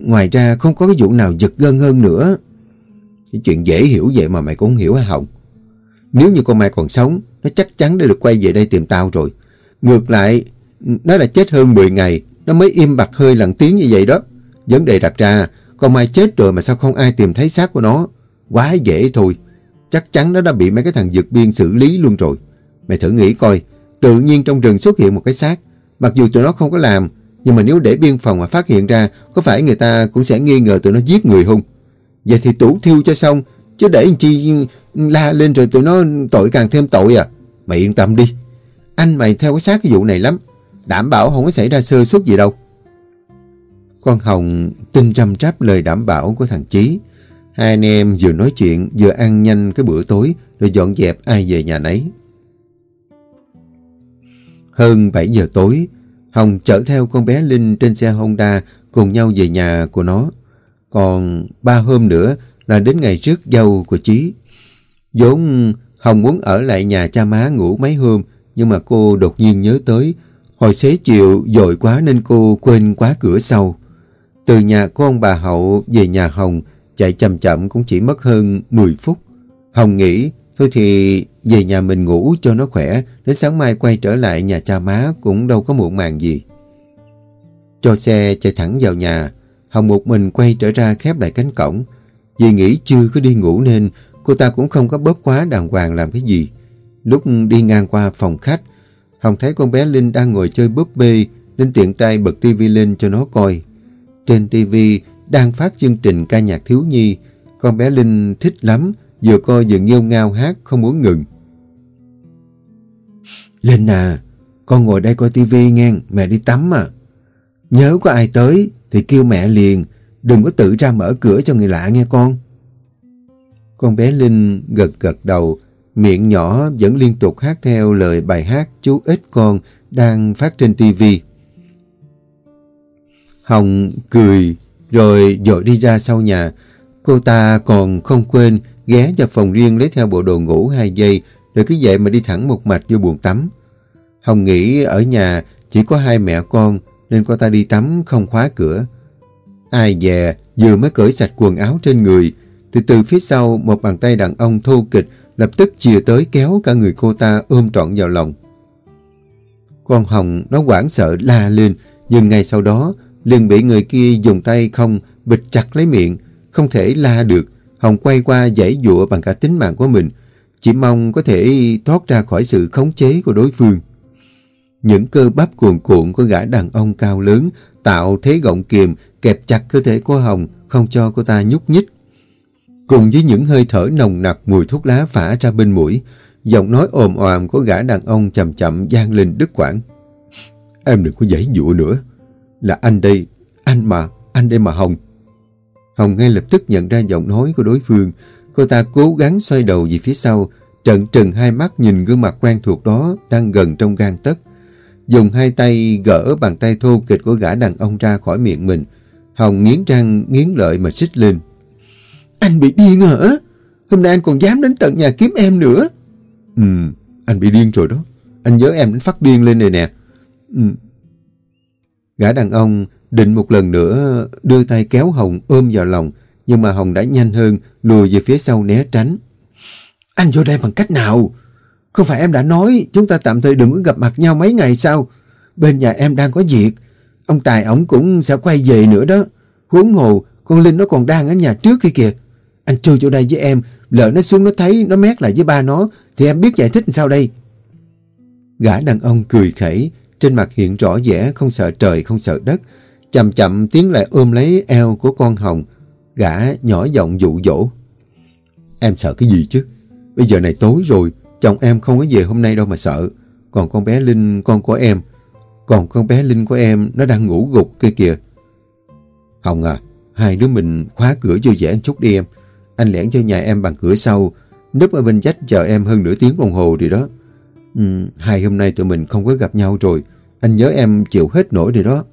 B: Ngoài ra không có cái vụ nào giật gân hơn nữa.
A: Cái chuyện dễ hiểu vậy mà mày cũng không hiểu hả Hồng? Nếu như con Mai còn sống, nó chắc chắn đã được quay về đây tìm tao rồi. Ngược lại, nó đã chết hơn 10 ngày, nó mới im bặt hơi lặng tiếng như vậy đó. Vấn đề đặt ra, con Mai chết rồi mà sao không ai tìm thấy xác của nó? Quá dễ thôi. Chắc chắn nó đã bị mấy cái thằng dược biên xử lý luôn rồi. Mày thử nghĩ coi, tự nhiên trong rừng xuất hiện một cái xác. Mặc dù tụi nó không có làm, nhưng mà nếu để biên phòng mà phát hiện ra, có phải người ta cũng sẽ nghi ngờ tụi nó giết người không? Vậy thì tủ thiêu cho xong, chứ để chi la lên rồi tụi nó tội càng thêm tội à. Mày yên tâm đi. Anh mày theo cái sát cái vụ này lắm. Đảm bảo không có xảy ra sơ suất gì đâu. Con Hồng tin trăm tráp lời đảm bảo của thằng Chí. Hai anh em vừa nói chuyện vừa ăn nhanh cái bữa tối rồi dọn dẹp ai về nhà nấy. Hơn 7 giờ tối, Hồng chở theo con bé Linh trên xe Honda cùng nhau về nhà của nó. Còn ba hôm nữa là đến ngày rước dâu của Chí. vốn Hồng muốn ở lại nhà cha má ngủ mấy hôm, nhưng mà cô đột nhiên nhớ tới. Hồi xế chiều dội quá nên cô quên quá cửa sau. Từ nhà của ông bà Hậu về nhà Hồng, chạy chậm chậm cũng chỉ mất hơn 10 phút. Hồng nghĩ, thôi thì về nhà mình ngủ cho nó khỏe, đến sáng mai quay trở lại nhà cha má cũng đâu có muộn màng gì. Cho xe chạy thẳng vào nhà, Hồng một mình quay trở ra khép lại cánh cổng. Vì nghĩ chưa có đi ngủ nên cô ta cũng không có bóp quá đàng hoàng làm cái gì. Lúc đi ngang qua phòng khách, Hồng thấy con bé Linh đang ngồi chơi búp bê nên tiện tay bật tivi lên cho nó coi. Trên tivi đang phát chương trình ca nhạc thiếu nhi. Con bé Linh thích lắm, vừa coi vừa nghêu ngao hát không muốn ngừng.
B: Linh à, con ngồi đây coi tivi nghe, mẹ đi tắm à. Nhớ có ai tới thì kêu mẹ liền, đừng có tự ra mở cửa cho người lạ nghe con.
A: Con bé Linh gật gật đầu, miệng nhỏ vẫn liên tục hát theo lời bài hát chú ít con đang phát trên tivi. Hồng cười rồi dội đi ra sau nhà. Cô ta còn không quên ghé vào phòng riêng lấy theo bộ đồ ngủ hai giây rồi cứ vậy mà đi thẳng một mạch vô buồng tắm. Hồng nghĩ ở nhà chỉ có hai mẹ con nên cô ta đi tắm không khóa cửa. Ai dè vừa mới cởi sạch quần áo trên người thì từ phía sau một bàn tay đàn ông thô kịch lập tức chìa tới kéo cả người cô ta ôm trọn vào lòng. Con Hồng nó quảng sợ la lên nhưng ngay sau đó liền bị người kia dùng tay không bịch chặt lấy miệng không thể la được Hồng quay qua giải dụa bằng cả tính mạng của mình, chỉ mong có thể thoát ra khỏi sự khống chế của đối phương. Những cơ bắp cuồn cuộn của gã đàn ông cao lớn tạo thế gọng kiềm kẹp chặt cơ thể của Hồng không cho cô ta nhúc nhích. Cùng với những hơi thở nồng nặc mùi thuốc lá phả ra bên mũi, giọng nói ồm oàm của gã đàn ông chậm chậm gian lên đứt quãng. Em đừng có giãy dụa nữa. Là anh đây, anh mà, anh đây mà Hồng. Hồng ngay lập tức nhận ra giọng nói của đối phương. Cô ta cố gắng xoay đầu về phía sau, trận trừng hai mắt nhìn gương mặt quen thuộc đó đang gần trong gan tấc. Dùng hai tay gỡ bàn tay thô kịch của gã đàn ông ra khỏi miệng mình. Hồng nghiến răng, nghiến lợi mà xích lên. Anh bị điên hả? Hôm nay anh còn dám đến tận nhà kiếm em nữa. Ừ, anh bị điên rồi đó. Anh nhớ em đến phát điên lên này nè. Ừ. Gã đàn ông định một lần nữa đưa tay kéo Hồng ôm vào lòng, nhưng mà Hồng đã nhanh hơn, lùi về phía sau né tránh. Anh vô đây bằng cách nào? Không phải em đã nói chúng ta tạm thời đừng có gặp mặt nhau mấy ngày sau. Bên nhà em đang có việc. Ông Tài ổng cũng sẽ quay về nữa đó. Huống hồ, con Linh nó còn đang ở nhà trước kia kìa. Anh chui chỗ đây với em, lỡ nó xuống nó thấy nó mét lại với ba nó, thì em biết giải thích sao đây? Gã đàn ông cười khẩy, trên mặt hiện rõ vẻ không sợ trời không sợ đất, chậm chậm tiến lại ôm lấy eo của con Hồng, gã nhỏ giọng dụ dỗ. Em sợ cái gì chứ? Bây giờ này tối rồi, chồng em không có về hôm nay đâu mà sợ. Còn con bé Linh, con của em, còn con bé Linh của em nó đang ngủ gục kia kìa. Hồng à, hai đứa mình khóa cửa vô vẻ chút đi em. Anh lẻn cho nhà em bằng cửa sau, núp ở bên dách chờ em hơn nửa tiếng đồng hồ rồi đó. Ừ, hai hôm nay tụi mình không có gặp nhau rồi. Anh nhớ em chịu hết nổi rồi đó.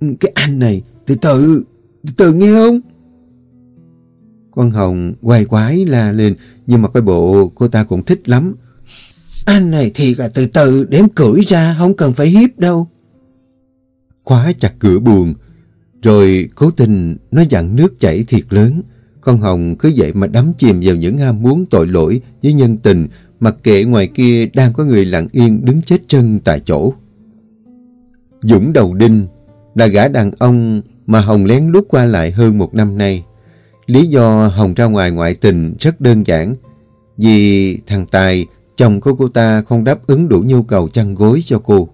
A: Cái anh này, từ từ, từ từ nghe không? Con Hồng quay quái la lên, nhưng mà cái bộ cô ta cũng thích lắm. Anh này thì là từ từ đếm cưỡi ra, không cần phải hiếp đâu. Khóa chặt cửa buồn, rồi cố tình nó dặn nước chảy thiệt lớn. Con Hồng cứ vậy mà đắm chìm vào những ham muốn tội lỗi với nhân tình, mặc kệ ngoài kia đang có người lặng yên đứng chết chân tại chỗ. Dũng Đầu Đinh là gã đàn ông mà Hồng lén lút qua lại hơn một năm nay. Lý do Hồng ra ngoài ngoại tình rất đơn giản. Vì thằng Tài, chồng của cô ta không đáp ứng đủ nhu cầu chăn gối cho cô.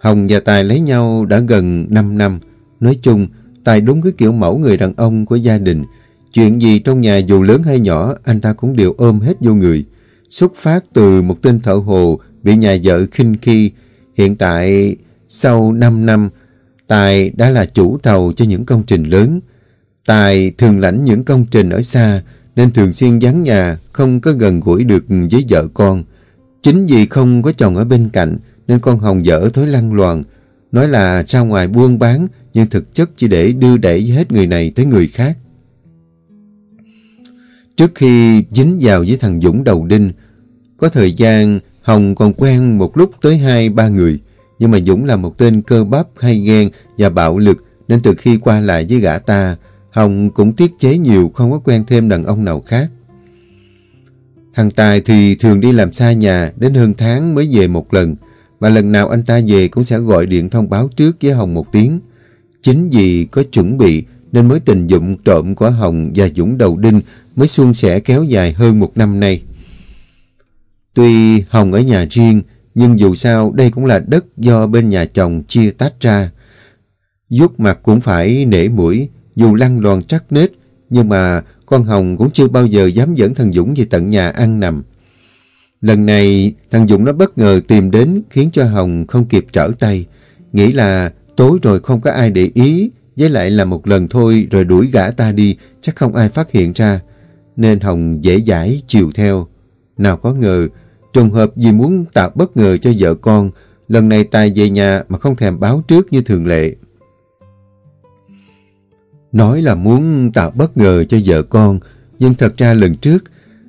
A: Hồng và Tài lấy nhau đã gần 5 năm. Nói chung, Tài đúng cái kiểu mẫu người đàn ông của gia đình. Chuyện gì trong nhà dù lớn hay nhỏ, anh ta cũng đều ôm hết vô người. Xuất phát từ một tên thợ hồ bị nhà vợ khinh khi. Hiện tại, sau 5 năm, Tài đã là chủ tàu cho những công trình lớn. Tài thường lãnh những công trình ở xa nên thường xuyên vắng nhà, không có gần gũi được với vợ con. Chính vì không có chồng ở bên cạnh nên con Hồng dở thối lăn loàn. Nói là ra ngoài buôn bán nhưng thực chất chỉ để đưa đẩy hết người này tới người khác. Trước khi dính vào với thằng Dũng đầu đinh, có thời gian Hồng còn quen một lúc tới hai ba người. Nhưng mà Dũng là một tên cơ bắp hay ghen và bạo lực nên từ khi qua lại với gã ta, Hồng cũng tiết chế nhiều không có quen thêm đàn ông nào khác. Thằng Tài thì thường đi làm xa nhà, đến hơn tháng mới về một lần và lần nào anh ta về cũng sẽ gọi điện thông báo trước với Hồng một tiếng. Chính vì có chuẩn bị nên mới tình dụng trộm của Hồng và Dũng đầu đinh mới suôn sẻ kéo dài hơn một năm nay. Tuy Hồng ở nhà riêng, nhưng dù sao đây cũng là đất do bên nhà chồng chia tách ra. Dút mặt cũng phải nể mũi dù lăn loàn trắc nết, nhưng mà con Hồng cũng chưa bao giờ dám dẫn thằng Dũng về tận nhà ăn nằm. Lần này, thằng Dũng nó bất ngờ tìm đến khiến cho Hồng không kịp trở tay. Nghĩ là tối rồi không có ai để ý, với lại là một lần thôi rồi đuổi gã ta đi, chắc không ai phát hiện ra. Nên Hồng dễ dãi chiều theo. Nào có ngờ, trùng hợp vì muốn tạo bất ngờ cho vợ con, lần này Tài về nhà mà không thèm báo trước như thường lệ. Nói là muốn tạo bất ngờ cho vợ con, nhưng thật ra lần trước,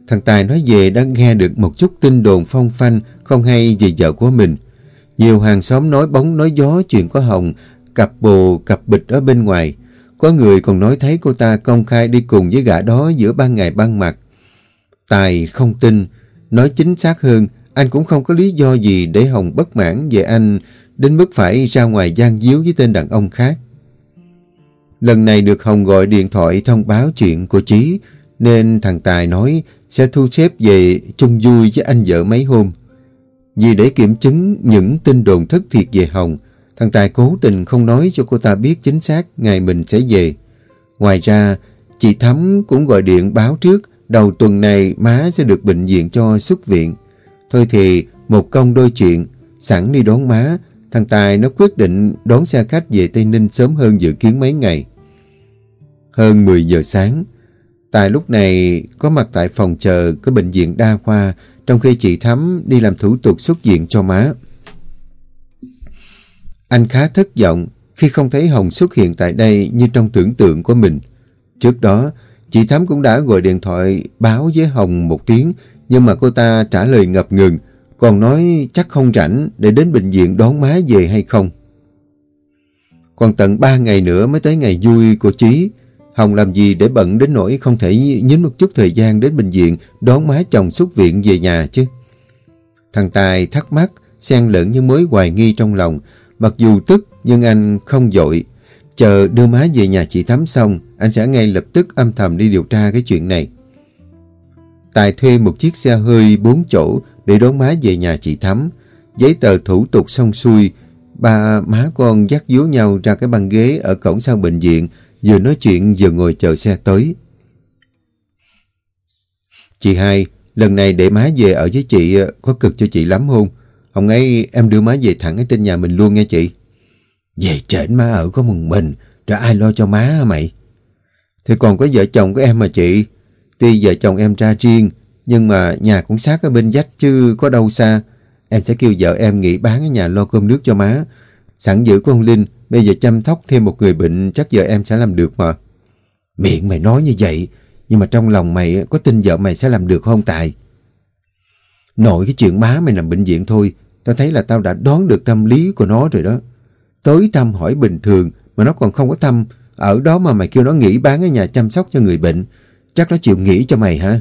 A: thằng Tài nói về đã nghe được một chút tin đồn phong phanh không hay về vợ của mình. Nhiều hàng xóm nói bóng nói gió chuyện có Hồng, cặp bồ, cặp bịch ở bên ngoài. Có người còn nói thấy cô ta công khai đi cùng với gã đó giữa ban ngày ban mặt. Tài không tin, nói chính xác hơn, anh cũng không có lý do gì để Hồng bất mãn về anh đến mức phải ra ngoài gian díu với tên đàn ông khác. Lần này được Hồng gọi điện thoại thông báo chuyện của Chí, nên thằng Tài nói sẽ thu xếp về chung vui với anh vợ mấy hôm. Vì để kiểm chứng những tin đồn thất thiệt về Hồng, thằng Tài cố tình không nói cho cô ta biết chính xác ngày mình sẽ về. Ngoài ra, chị Thắm cũng gọi điện báo trước đầu tuần này má sẽ được bệnh viện cho xuất viện. Thôi thì một công đôi chuyện, sẵn đi đón má, thằng Tài nó quyết định đón xe khách về Tây Ninh sớm hơn dự kiến mấy ngày. Hơn 10 giờ sáng, Tài lúc này có mặt tại phòng chờ của bệnh viện đa khoa trong khi chị Thắm đi làm thủ tục xuất viện cho má. Anh khá thất vọng khi không thấy Hồng xuất hiện tại đây như trong tưởng tượng của mình. Trước đó, chị Thắm cũng đã gọi điện thoại báo với Hồng một tiếng nhưng mà cô ta trả lời ngập ngừng còn nói chắc không rảnh để đến bệnh viện đón má về hay không. Còn tận 3 ngày nữa mới tới ngày vui của Chí. Hồng làm gì để bận đến nỗi không thể nhín một chút thời gian đến bệnh viện đón má chồng xuất viện về nhà chứ. Thằng Tài thắc mắc, xen lẫn những mối hoài nghi trong lòng. Mặc dù tức nhưng anh không dội. Chờ đưa má về nhà chị Thắm xong, anh sẽ ngay lập tức âm thầm đi điều tra cái chuyện này. Tài thuê một chiếc xe hơi 4 chỗ để đón má về nhà chị Thắm. Giấy tờ thủ tục xong xuôi, ba má con dắt dúa nhau ra cái băng ghế ở cổng sau bệnh viện, vừa nói chuyện vừa ngồi chờ xe tới. Chị hai, lần này để má về ở với chị ờ, có cực cho chị lắm không? Hôm ấy em đưa má về thẳng ở trên nhà mình luôn nghe chị.
B: Về trển má ở có một mình, rồi ai lo cho má hả mày?
A: Thì còn có vợ chồng của em mà chị. Tuy vợ chồng em ra riêng, nhưng mà nhà cũng sát ở bên dách chứ có đâu xa. Em sẽ kêu vợ em nghỉ bán ở nhà lo cơm nước cho má. Sẵn giữ con Linh, bây giờ chăm sóc thêm một người bệnh chắc vợ em sẽ làm được mà.
B: Miệng mày nói như vậy, nhưng mà trong lòng mày có tin vợ mày sẽ làm được không Tài? Nội cái chuyện má mày nằm bệnh viện thôi, tao thấy là tao đã đoán được tâm lý của nó rồi đó. Tới thăm hỏi bình thường mà nó còn không có thăm, ở đó mà mày kêu nó nghỉ bán ở nhà chăm sóc cho người bệnh, chắc nó chịu nghỉ cho mày hả?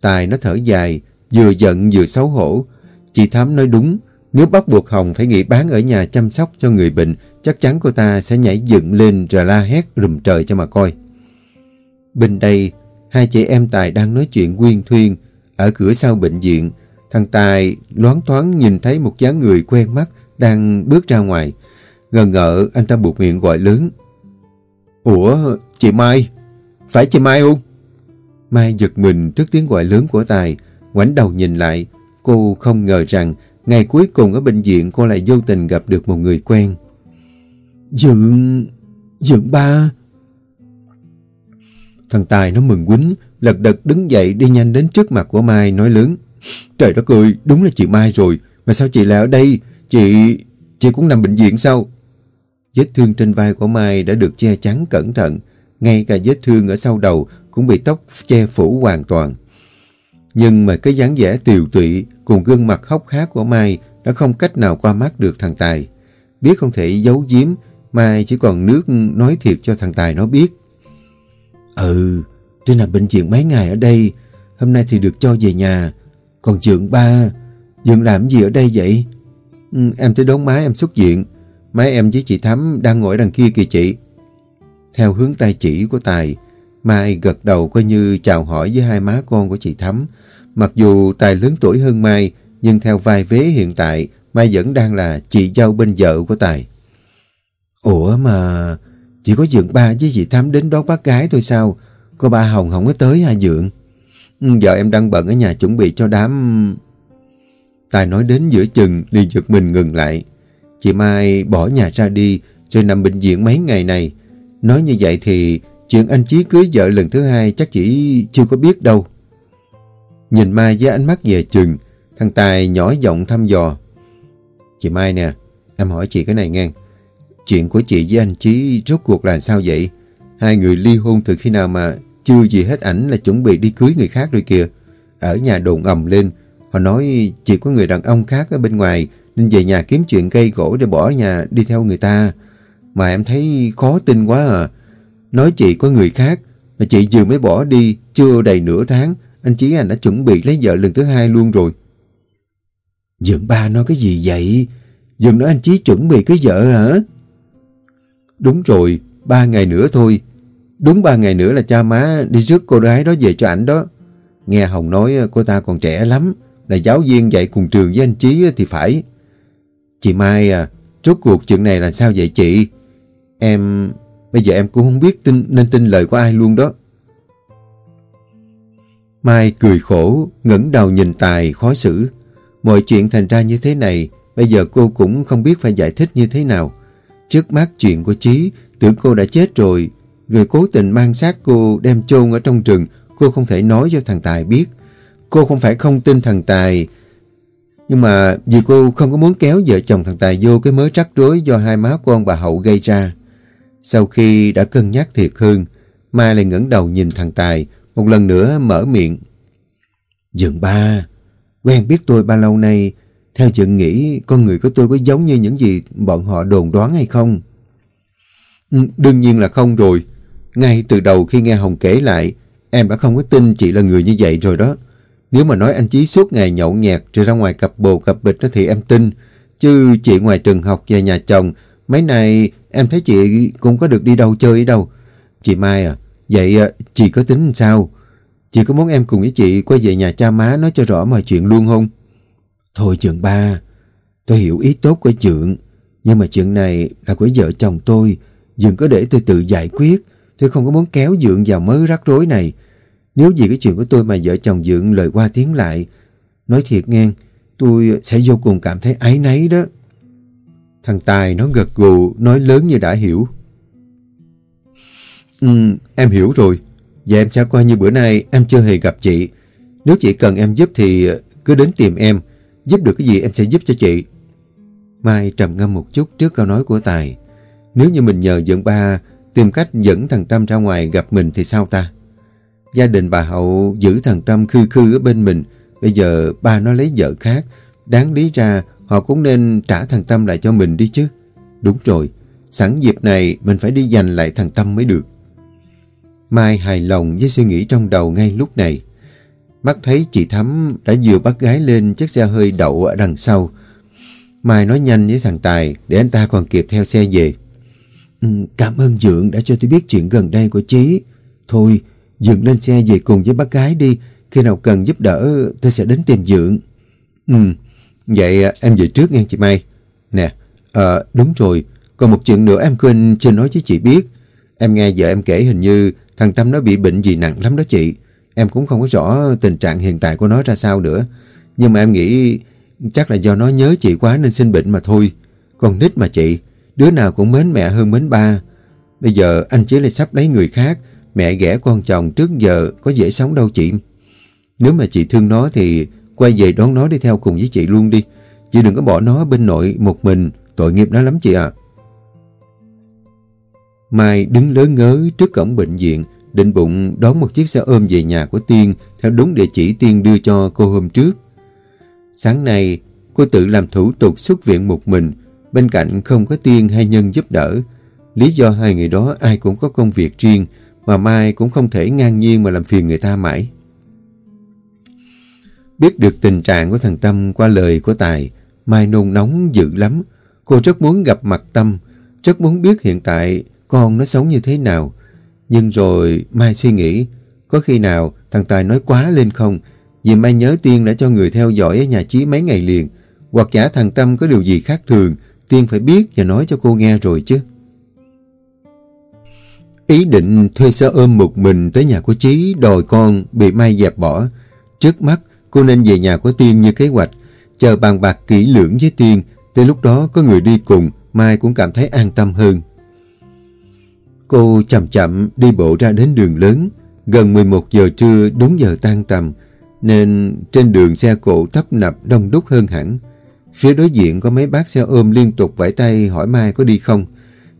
A: Tài nó thở dài, vừa giận vừa xấu hổ. Chị Thắm nói đúng, nếu bắt buộc Hồng phải nghỉ bán ở nhà chăm sóc cho người bệnh, chắc chắn cô ta sẽ nhảy dựng lên rồi la hét rùm trời cho mà coi. Bên đây, hai chị em Tài đang nói chuyện quyên thuyên. Ở cửa sau bệnh viện, thằng Tài loáng thoáng nhìn thấy một dáng người quen mắt đang bước ra ngoài. Ngờ ngợ anh ta buộc miệng gọi lớn. Ủa, chị Mai? Phải chị Mai không? Mai giật mình trước tiếng gọi lớn của Tài, ngoảnh đầu nhìn lại. Cô không ngờ rằng ngày cuối cùng ở bệnh viện cô lại vô tình gặp được một người quen.
B: Dượng... Dượng ba...
A: Thằng Tài nó mừng quýnh, lật đật đứng dậy đi nhanh đến trước mặt của Mai nói lớn. Trời đất ơi, đúng là chị Mai rồi, mà sao chị lại ở đây? Chị... chị cũng nằm bệnh viện sao? Vết thương trên vai của Mai đã được che chắn cẩn thận, ngay cả vết thương ở sau đầu cũng bị tóc che phủ hoàn toàn. Nhưng mà cái dáng vẻ tiều tụy cùng gương mặt hốc hác của Mai đã không cách nào qua mắt được thằng Tài. Biết không thể giấu giếm, Mai chỉ còn nước nói thiệt cho thằng Tài nó biết.
B: Ừ, tôi nằm bệnh viện mấy ngày ở đây, hôm nay thì được cho về nhà. Còn Dượng ba, Dượng làm gì ở đây vậy?
A: Ừ, em tới đón má em xuất viện. Má em với chị Thắm đang ngồi đằng kia kìa chị. Theo hướng tay chỉ của Tài, Mai gật đầu coi như chào hỏi với hai má con của chị Thắm. Mặc dù Tài lớn tuổi hơn Mai, nhưng theo vai vế hiện tại, Mai vẫn đang là chị dâu bên vợ của Tài.
B: Ủa mà chỉ có Dượng ba với chị Thắm đến đón bác gái thôi sao? Cô ba Hồng không có tới hả Dượng?
A: Ừ, giờ em đang bận ở nhà chuẩn bị cho đám... Tài nói đến giữa chừng liền giật mình ngừng lại. Chị Mai bỏ nhà ra đi rồi nằm bệnh viện mấy ngày này. Nói như vậy thì chuyện anh Chí cưới vợ lần thứ hai chắc chỉ chưa có biết đâu. Nhìn Mai với ánh mắt về chừng, thằng Tài nhỏ giọng thăm dò. Chị Mai nè, em hỏi chị cái này nghe. Chuyện của chị với anh Chí rốt cuộc là sao vậy? Hai người ly hôn từ khi nào mà chưa gì hết ảnh là chuẩn bị đi cưới người khác rồi kìa. Ở nhà đồn ầm lên, họ nói chỉ có người đàn ông khác ở bên ngoài nên về nhà kiếm chuyện cây gỗ để bỏ nhà đi theo người ta. Mà em thấy khó tin quá à. Nói chị có người khác, mà chị vừa mới bỏ đi, chưa đầy nửa tháng, anh Chí anh đã chuẩn bị lấy vợ lần thứ hai luôn rồi.
B: Dượng ba nói cái gì vậy? Dượng nói anh Chí chuẩn bị cái vợ hả?
A: Đúng rồi,
B: ba ngày nữa thôi. Đúng ba ngày nữa là cha má đi rước cô gái đó về cho ảnh đó. Nghe Hồng nói cô ta còn trẻ lắm, là giáo viên dạy cùng trường với anh Chí thì phải. Chị Mai à, rốt cuộc chuyện này là sao vậy chị? Em, bây giờ em cũng không biết tin nên tin lời của ai luôn đó. Mai cười khổ, ngẩng đầu nhìn Tài khó xử. Mọi chuyện thành ra như thế này, bây giờ cô cũng không biết phải giải thích như thế nào. Trước mắt chuyện của Chí, tưởng cô đã chết rồi, rồi cố tình mang xác cô đem chôn ở trong rừng, cô không thể nói cho thằng Tài biết. Cô không phải không tin thằng Tài, nhưng mà vì cô không có muốn kéo vợ chồng thằng Tài vô cái mớ rắc rối do hai má con bà Hậu gây ra. Sau khi đã cân nhắc thiệt hơn, Mai lại ngẩng đầu nhìn thằng Tài, một lần nữa mở miệng. Dượng ba, quen biết tôi bao lâu nay, theo dượng nghĩ con người của tôi có giống như những gì bọn họ đồn đoán hay không? Ừ, đương nhiên là không rồi. Ngay từ đầu khi nghe Hồng kể lại, em đã không có tin chị là người như vậy rồi đó. Nếu mà nói anh Chí suốt ngày nhậu nhẹt rồi ra ngoài cặp bồ cặp bịch đó thì em tin. Chứ chị ngoài trường học và nhà chồng, mấy nay em thấy chị cũng có được đi đâu chơi đâu. Chị Mai à, vậy à, chị có tính sao? Chị có muốn em cùng với chị quay về nhà cha má nói cho rõ mọi chuyện luôn không? Thôi trường ba, tôi hiểu ý tốt của Dượng, nhưng mà chuyện này là của vợ chồng tôi, Dượng có để tôi tự giải quyết, tôi không có muốn kéo Dượng vào mớ rắc rối này. Nếu vì cái chuyện của tôi mà vợ chồng Dượng lời qua tiếng lại, nói thiệt nghe, tôi sẽ vô cùng cảm thấy áy náy đó. Thằng Tài nó gật gù, nói lớn như đã hiểu. Ừ, em hiểu rồi. Và em sẽ coi như bữa nay em chưa hề gặp chị. Nếu chị cần em giúp thì cứ đến tìm em. Giúp được cái gì em sẽ giúp cho chị. Mai trầm ngâm một chút trước câu nói của Tài. Nếu như mình nhờ dẫn ba tìm cách dẫn thằng Tâm ra ngoài gặp mình thì sao ta? Gia đình bà Hậu giữ thằng Tâm khư khư ở bên mình. Bây giờ ba nó lấy vợ khác. Đáng lý ra họ cũng nên trả thằng Tâm lại cho mình đi chứ. Đúng rồi, sẵn dịp này mình phải đi giành lại thằng Tâm mới được. Mai hài lòng với suy nghĩ trong đầu ngay lúc này. Mắt thấy chị Thắm đã vừa bắt gái lên chiếc xe hơi đậu ở đằng sau. Mai nói nhanh với thằng Tài để anh ta còn kịp theo xe về. Ừ, cảm ơn Dượng đã cho tôi biết chuyện gần đây của Chí. Thôi, Dượng lên xe về cùng với bác gái đi. Khi nào cần giúp đỡ tôi sẽ đến tìm Dượng. Ừ, vậy à, em về trước nghe chị Mai. Nè, à, đúng rồi. Còn một chuyện nữa em quên chưa nói với chị biết. Em nghe vợ em kể hình như thằng Tâm nó bị bệnh gì nặng lắm đó chị. Em cũng không có rõ tình trạng hiện tại của nó ra sao nữa. Nhưng mà em nghĩ chắc là do nó nhớ chị quá nên sinh bệnh mà thôi. Còn nít mà chị, đứa nào cũng mến mẹ hơn mến ba. Bây giờ anh chỉ lại sắp lấy người khác, mẹ ghẻ con chồng trước giờ có dễ sống đâu chị. Nếu mà chị thương nó thì quay về đón nó đi theo cùng với chị luôn đi. Chị đừng có bỏ nó bên nội một mình, tội nghiệp nó lắm chị ạ. Mai đứng lớn ngớ trước cổng bệnh viện, định bụng đón một chiếc xe ôm về nhà của Tiên theo đúng địa chỉ Tiên đưa cho cô hôm trước. Sáng nay, cô tự làm thủ tục xuất viện một mình, bên cạnh không có Tiên hay Nhân giúp đỡ. Lý do hai người đó ai cũng có công việc riêng, mà Mai cũng không thể ngang nhiên mà làm phiền người ta mãi. Biết được tình trạng của thằng Tâm qua lời của Tài, Mai nôn nóng dữ lắm. Cô rất muốn gặp mặt Tâm, rất muốn biết hiện tại con nó sống như thế nào. Nhưng rồi Mai suy nghĩ, có khi nào thằng Tài nói quá lên không? Vì Mai nhớ Tiên đã cho người theo dõi ở nhà Chí mấy ngày liền. Hoặc giả thằng Tâm có điều gì khác thường, Tiên phải biết và nói cho cô nghe rồi chứ. Ý định thuê xe ôm một mình tới nhà của Chí đòi con bị Mai dẹp bỏ. Trước mắt, cô nên về nhà của Tiên như kế hoạch, chờ bàn bạc kỹ lưỡng với Tiên. Tới lúc đó có người đi cùng, Mai cũng cảm thấy an tâm hơn. Cô chậm chậm đi bộ ra đến đường lớn, gần 11 giờ trưa đúng giờ tan tầm, nên trên đường xe cộ tấp nập đông đúc hơn hẳn. Phía đối diện có mấy bác xe ôm liên tục vẫy tay hỏi Mai có đi không.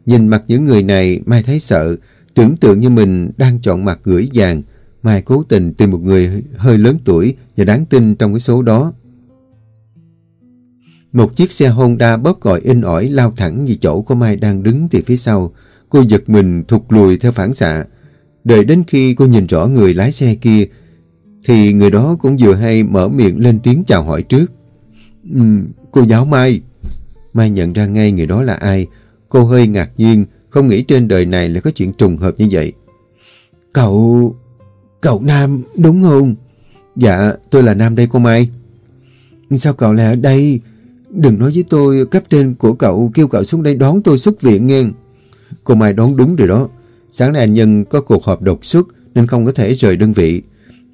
B: Nhìn mặt những người này, Mai thấy sợ, tưởng tượng như mình đang chọn mặt gửi vàng. Mai cố tình tìm một người hơi lớn tuổi và đáng tin trong cái số đó. Một chiếc xe Honda bóp còi in ỏi lao thẳng về chỗ của Mai đang đứng từ phía sau. Cô giật mình thụt lùi theo phản xạ. Đợi đến khi cô nhìn rõ người lái xe kia, thì người đó cũng vừa hay mở miệng lên tiếng chào hỏi trước. Um, cô giáo Mai. Mai nhận ra ngay người đó là ai. Cô hơi ngạc nhiên,
A: Không nghĩ trên đời này lại có chuyện trùng hợp như vậy.
B: Cậu... Cậu Nam đúng không?
A: Dạ tôi là Nam đây cô Mai.
B: Sao cậu lại ở đây? Đừng nói với tôi cấp trên của cậu kêu cậu xuống đây đón tôi xuất viện nghe.
A: Cô Mai đón đúng rồi đó. Sáng nay anh Nhân có cuộc họp đột xuất nên không có thể rời đơn vị.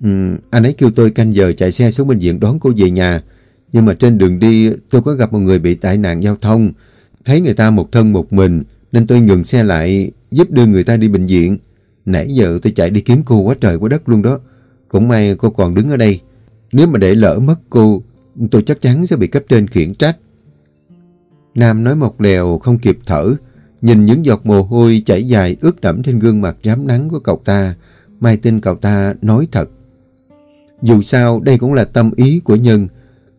A: Ừ, anh ấy kêu tôi canh giờ chạy xe xuống bệnh viện đón cô về nhà. Nhưng mà trên đường đi tôi có gặp một người bị tai nạn giao thông. Thấy người ta một thân một mình nên tôi ngừng xe lại giúp đưa người ta đi bệnh viện. Nãy giờ tôi chạy đi kiếm cô quá trời quá đất luôn đó. Cũng may cô còn đứng ở đây. Nếu mà để lỡ mất cô, tôi chắc chắn sẽ bị cấp trên khiển trách. Nam nói một lèo không kịp thở. Nhìn những giọt mồ hôi chảy dài ướt đẫm trên gương mặt rám nắng của cậu ta. Mai tin cậu ta nói thật. Dù sao đây cũng là tâm ý của Nhân.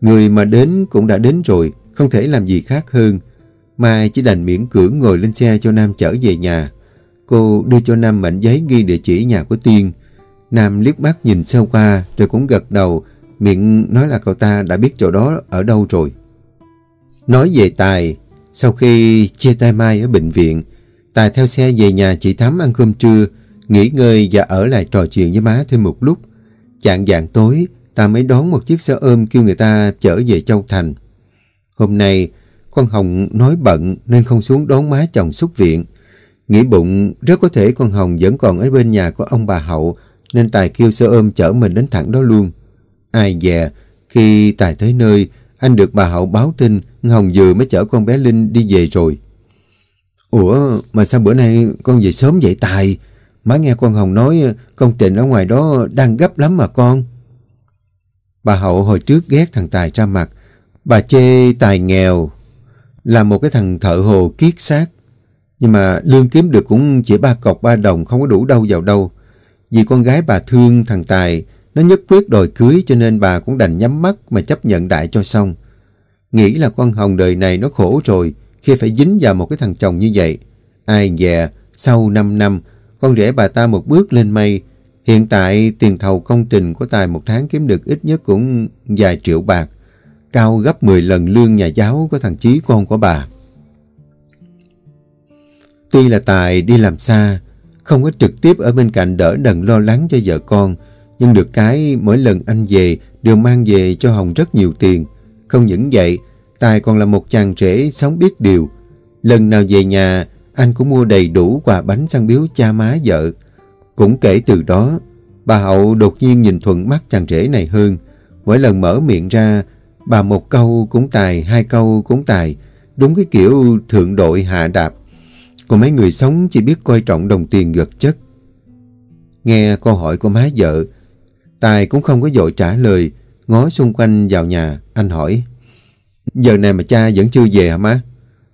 A: Người mà đến cũng đã đến rồi, không thể làm gì khác hơn. Mai chỉ đành miễn cưỡng ngồi lên xe cho Nam chở về nhà. Cô đưa cho Nam mảnh giấy ghi địa chỉ nhà của Tiên. Nam liếc mắt nhìn sơ qua rồi cũng gật đầu, miệng nói là cậu ta đã biết chỗ đó ở đâu rồi. Nói về Tài, sau khi chia tay Mai ở bệnh viện, Tài theo xe về nhà chị Thắm ăn cơm trưa, nghỉ ngơi và ở lại trò chuyện với má thêm một lúc. Chạng dạng tối, ta mới đón một chiếc xe ôm kêu người ta chở về Châu Thành. Hôm nay, con Hồng nói bận nên không xuống đón má chồng xuất viện. Nghĩ bụng rất có thể con Hồng vẫn còn ở bên nhà của ông bà Hậu nên Tài kêu xe ôm chở mình đến thẳng đó luôn. Ai dè, khi Tài tới nơi, anh được bà Hậu báo tin Hồng vừa mới chở con bé Linh đi về rồi. Ủa, mà sao bữa nay con về sớm vậy Tài? Má nghe con Hồng nói công trình ở ngoài đó đang gấp lắm mà con. Bà Hậu hồi trước ghét thằng Tài ra mặt. Bà chê Tài nghèo, là một cái thằng thợ hồ kiết xác. Nhưng mà lương kiếm được cũng chỉ ba cọc ba đồng không có đủ đâu vào đâu. Vì con gái bà thương thằng Tài, nó nhất quyết đòi cưới cho nên bà cũng đành nhắm mắt mà chấp nhận đại cho xong. Nghĩ là con Hồng đời này nó khổ rồi khi phải dính vào một cái thằng chồng như vậy. Ai dè, sau 5 năm, con rể bà ta một bước lên mây. Hiện tại tiền thầu công trình của Tài một tháng kiếm được ít nhất cũng vài triệu bạc. Cao gấp 10 lần lương nhà giáo của thằng Chí con của bà. Tuy là Tài đi làm xa, không có trực tiếp ở bên cạnh đỡ đần lo lắng cho vợ con, nhưng được cái mỗi lần anh về đều mang về cho Hồng rất nhiều tiền. Không những vậy, Tài còn là một chàng rể sống biết điều. Lần nào về nhà, anh cũng mua đầy đủ quà bánh sang biếu cha má vợ. Cũng kể từ đó, bà Hậu đột nhiên nhìn thuận mắt chàng rể này hơn. Mỗi lần mở miệng ra, bà một câu cũng tài, hai câu cũng tài. Đúng cái kiểu thượng đội hạ đạp. Còn mấy người sống chỉ biết coi trọng đồng tiền vật chất. Nghe câu hỏi của má vợ, Tài cũng không có dội trả lời, ngó xung quanh vào nhà, anh hỏi. Giờ này mà cha vẫn chưa về hả má?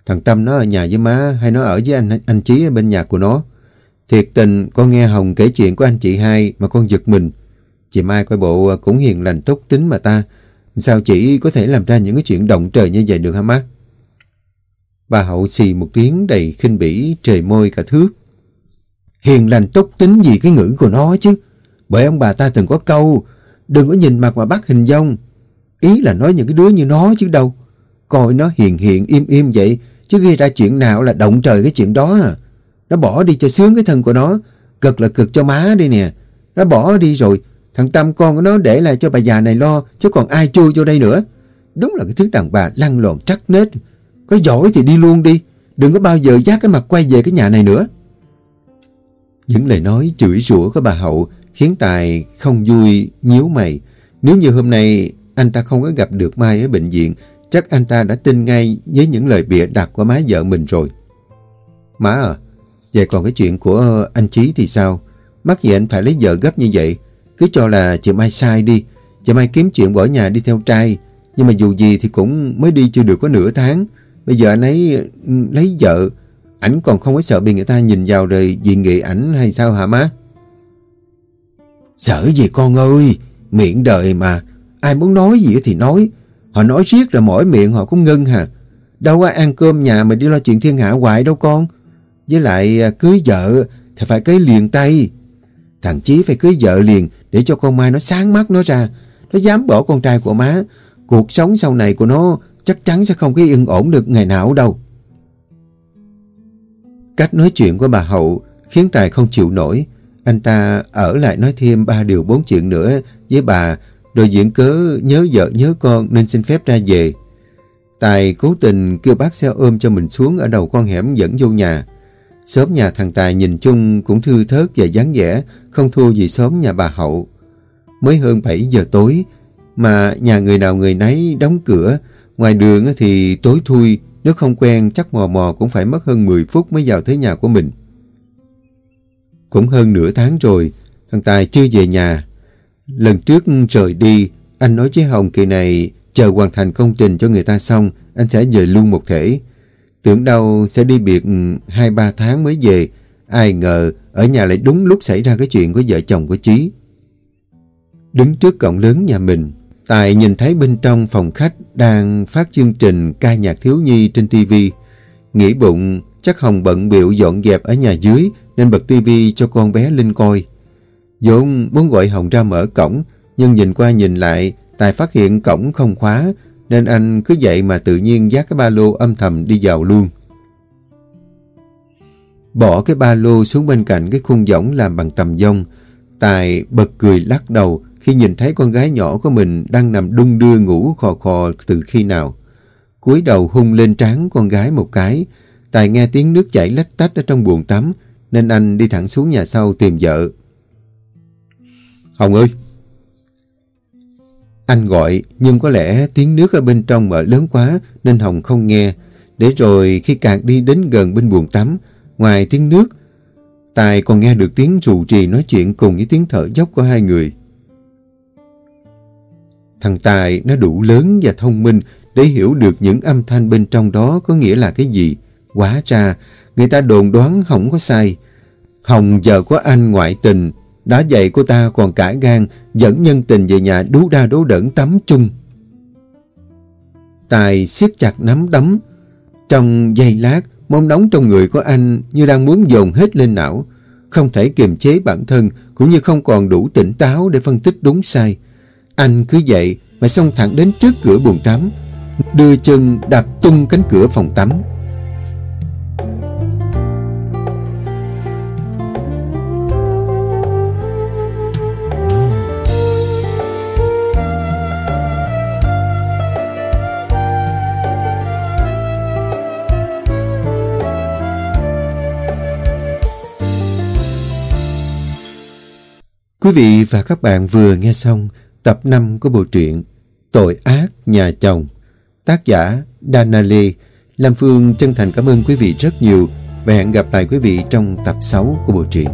A: Thằng Tâm nó ở nhà với má hay nó ở với anh anh Chí ở bên nhà của nó? Thiệt tình con nghe Hồng kể chuyện của anh chị hai mà con giật mình. Chị Mai coi bộ cũng hiền lành tốt tính mà ta. Sao chị có thể làm ra những cái chuyện động trời như vậy được hả má? Bà Hậu xì một tiếng đầy khinh bỉ, trời môi cả thước. Hiền lành tốt tính gì cái ngữ của nó chứ. Bởi ông bà ta từng có câu, đừng có nhìn mặt mà bắt hình dông. Ý là nói những cái đứa như nó chứ đâu. Coi nó hiền hiền, im im vậy, chứ gây ra chuyện nào là động trời cái chuyện đó à. Nó bỏ đi cho sướng cái thân của nó. Cực là cực cho má đi nè. Nó bỏ đi rồi. Thằng Tâm con của nó để lại cho bà già này lo, chứ còn ai chui vô đây nữa. Đúng là cái thứ đàn bà lăn lộn trắc nết. Có giỏi thì đi luôn đi. Đừng có bao giờ giác cái mặt quay về cái nhà này nữa. Những lời nói chửi rủa của bà Hậu khiến Tài không vui, nhíu mày. Nếu như hôm nay anh ta không có gặp được Mai ở bệnh viện, chắc anh ta đã tin ngay với những lời bịa đặt của má vợ mình rồi. Má à, vậy còn cái chuyện của anh Chí thì sao? Mắc gì anh phải lấy vợ gấp như vậy? Cứ cho là chị Mai sai đi. Chị Mai kiếm chuyện bỏ nhà đi theo trai. Nhưng mà dù gì thì cũng mới đi chưa được có nửa tháng. Bây giờ anh ấy ừ, lấy vợ. Ảnh còn không có sợ bị người ta nhìn vào rồi dị nghị ảnh hay sao hả má? Sợ gì con ơi, miệng đời mà, ai muốn nói gì thì nói. Họ nói riết rồi mỗi miệng họ cũng ngưng hà. Đâu có ăn cơm nhà mà đi lo chuyện thiên hạ hoài đâu con. Với lại à, cưới vợ thì phải cưới liền tay. Thằng Chí phải cưới vợ liền để cho con Mai nó sáng mắt nó ra. Nó dám bỏ con trai của má. Cuộc sống sau này của nó chắc chắn sẽ không có yên ổn được ngày nào đâu. Cách nói chuyện của bà Hậu khiến Tài không chịu nổi. Anh ta ở lại nói thêm ba điều bốn chuyện nữa với bà, rồi diễn cớ nhớ vợ nhớ con nên xin phép ra về. Tài cố tình kêu bác xe ôm cho mình xuống ở đầu con hẻm dẫn vô nhà. Xóm nhà thằng Tài nhìn chung cũng thư thớt và dáng vẻ, không thua gì xóm nhà bà Hậu. Mới hơn 7 giờ tối, mà nhà người nào người nấy đóng cửa, ngoài đường thì tối thui, nếu không quen chắc mò mò cũng phải mất hơn 10 phút mới vào tới nhà của mình. Cũng hơn nửa tháng rồi, thằng Tài chưa về nhà. Lần trước trời đi, anh nói với Hồng kỳ này chờ hoàn thành công trình cho người ta xong, anh sẽ về luôn một thể. Tưởng đâu sẽ đi biệt ừ, 2-3 tháng mới về, ai ngờ ở nhà lại đúng lúc xảy ra cái chuyện của vợ chồng của Chí. Đứng trước cổng lớn nhà mình, Tài nhìn thấy bên trong phòng khách đang phát chương trình ca nhạc thiếu nhi trên TV. Nghĩ bụng, chắc Hồng bận biểu dọn dẹp ở nhà dưới nên bật TV cho con bé Linh coi. Dũng muốn gọi Hồng ra mở cổng, nhưng nhìn qua nhìn lại, Tài phát hiện cổng không khóa, nên anh cứ vậy mà tự nhiên giác cái ba lô âm thầm đi vào luôn. Bỏ cái ba lô xuống bên cạnh cái khung võng làm bằng tầm dông. Tài bật cười lắc đầu khi nhìn thấy con gái nhỏ của mình đang nằm đung đưa ngủ khò khò từ khi nào. cúi đầu hung lên trán con gái một cái. Tài nghe tiếng nước chảy lách tách ở trong buồng tắm nên anh đi thẳng xuống nhà sau tìm vợ. Hồng ơi! Anh gọi nhưng có lẽ tiếng nước ở bên trong mở lớn quá nên Hồng không nghe. Để rồi khi càng đi đến gần bên buồng tắm, ngoài tiếng nước, Tài còn nghe được tiếng rù trì nói chuyện cùng với tiếng thở dốc của hai người. Thằng Tài nó đủ lớn và thông minh để hiểu được những âm thanh bên trong đó có nghĩa là cái gì. Quá ra, người ta đồn đoán không có sai. Hồng giờ có anh ngoại tình, đã vậy cô ta còn cả gan dẫn nhân tình về nhà đú đa đố đẩn tắm chung. Tài siết chặt nắm đấm. Trong giây lát, mong nóng trong người của anh như đang muốn dồn hết lên não. Không thể kiềm chế bản thân cũng như không còn đủ tỉnh táo để phân tích đúng sai. Anh cứ dậy mà xông thẳng đến trước cửa buồng tắm, đưa chân đạp tung cánh cửa phòng tắm. Quý vị và các bạn vừa nghe xong tập 5 của bộ truyện Tội ác nhà chồng. Tác giả Danali. Lam Phương chân thành cảm ơn quý vị rất nhiều và hẹn gặp lại quý vị trong tập 6 của bộ truyện.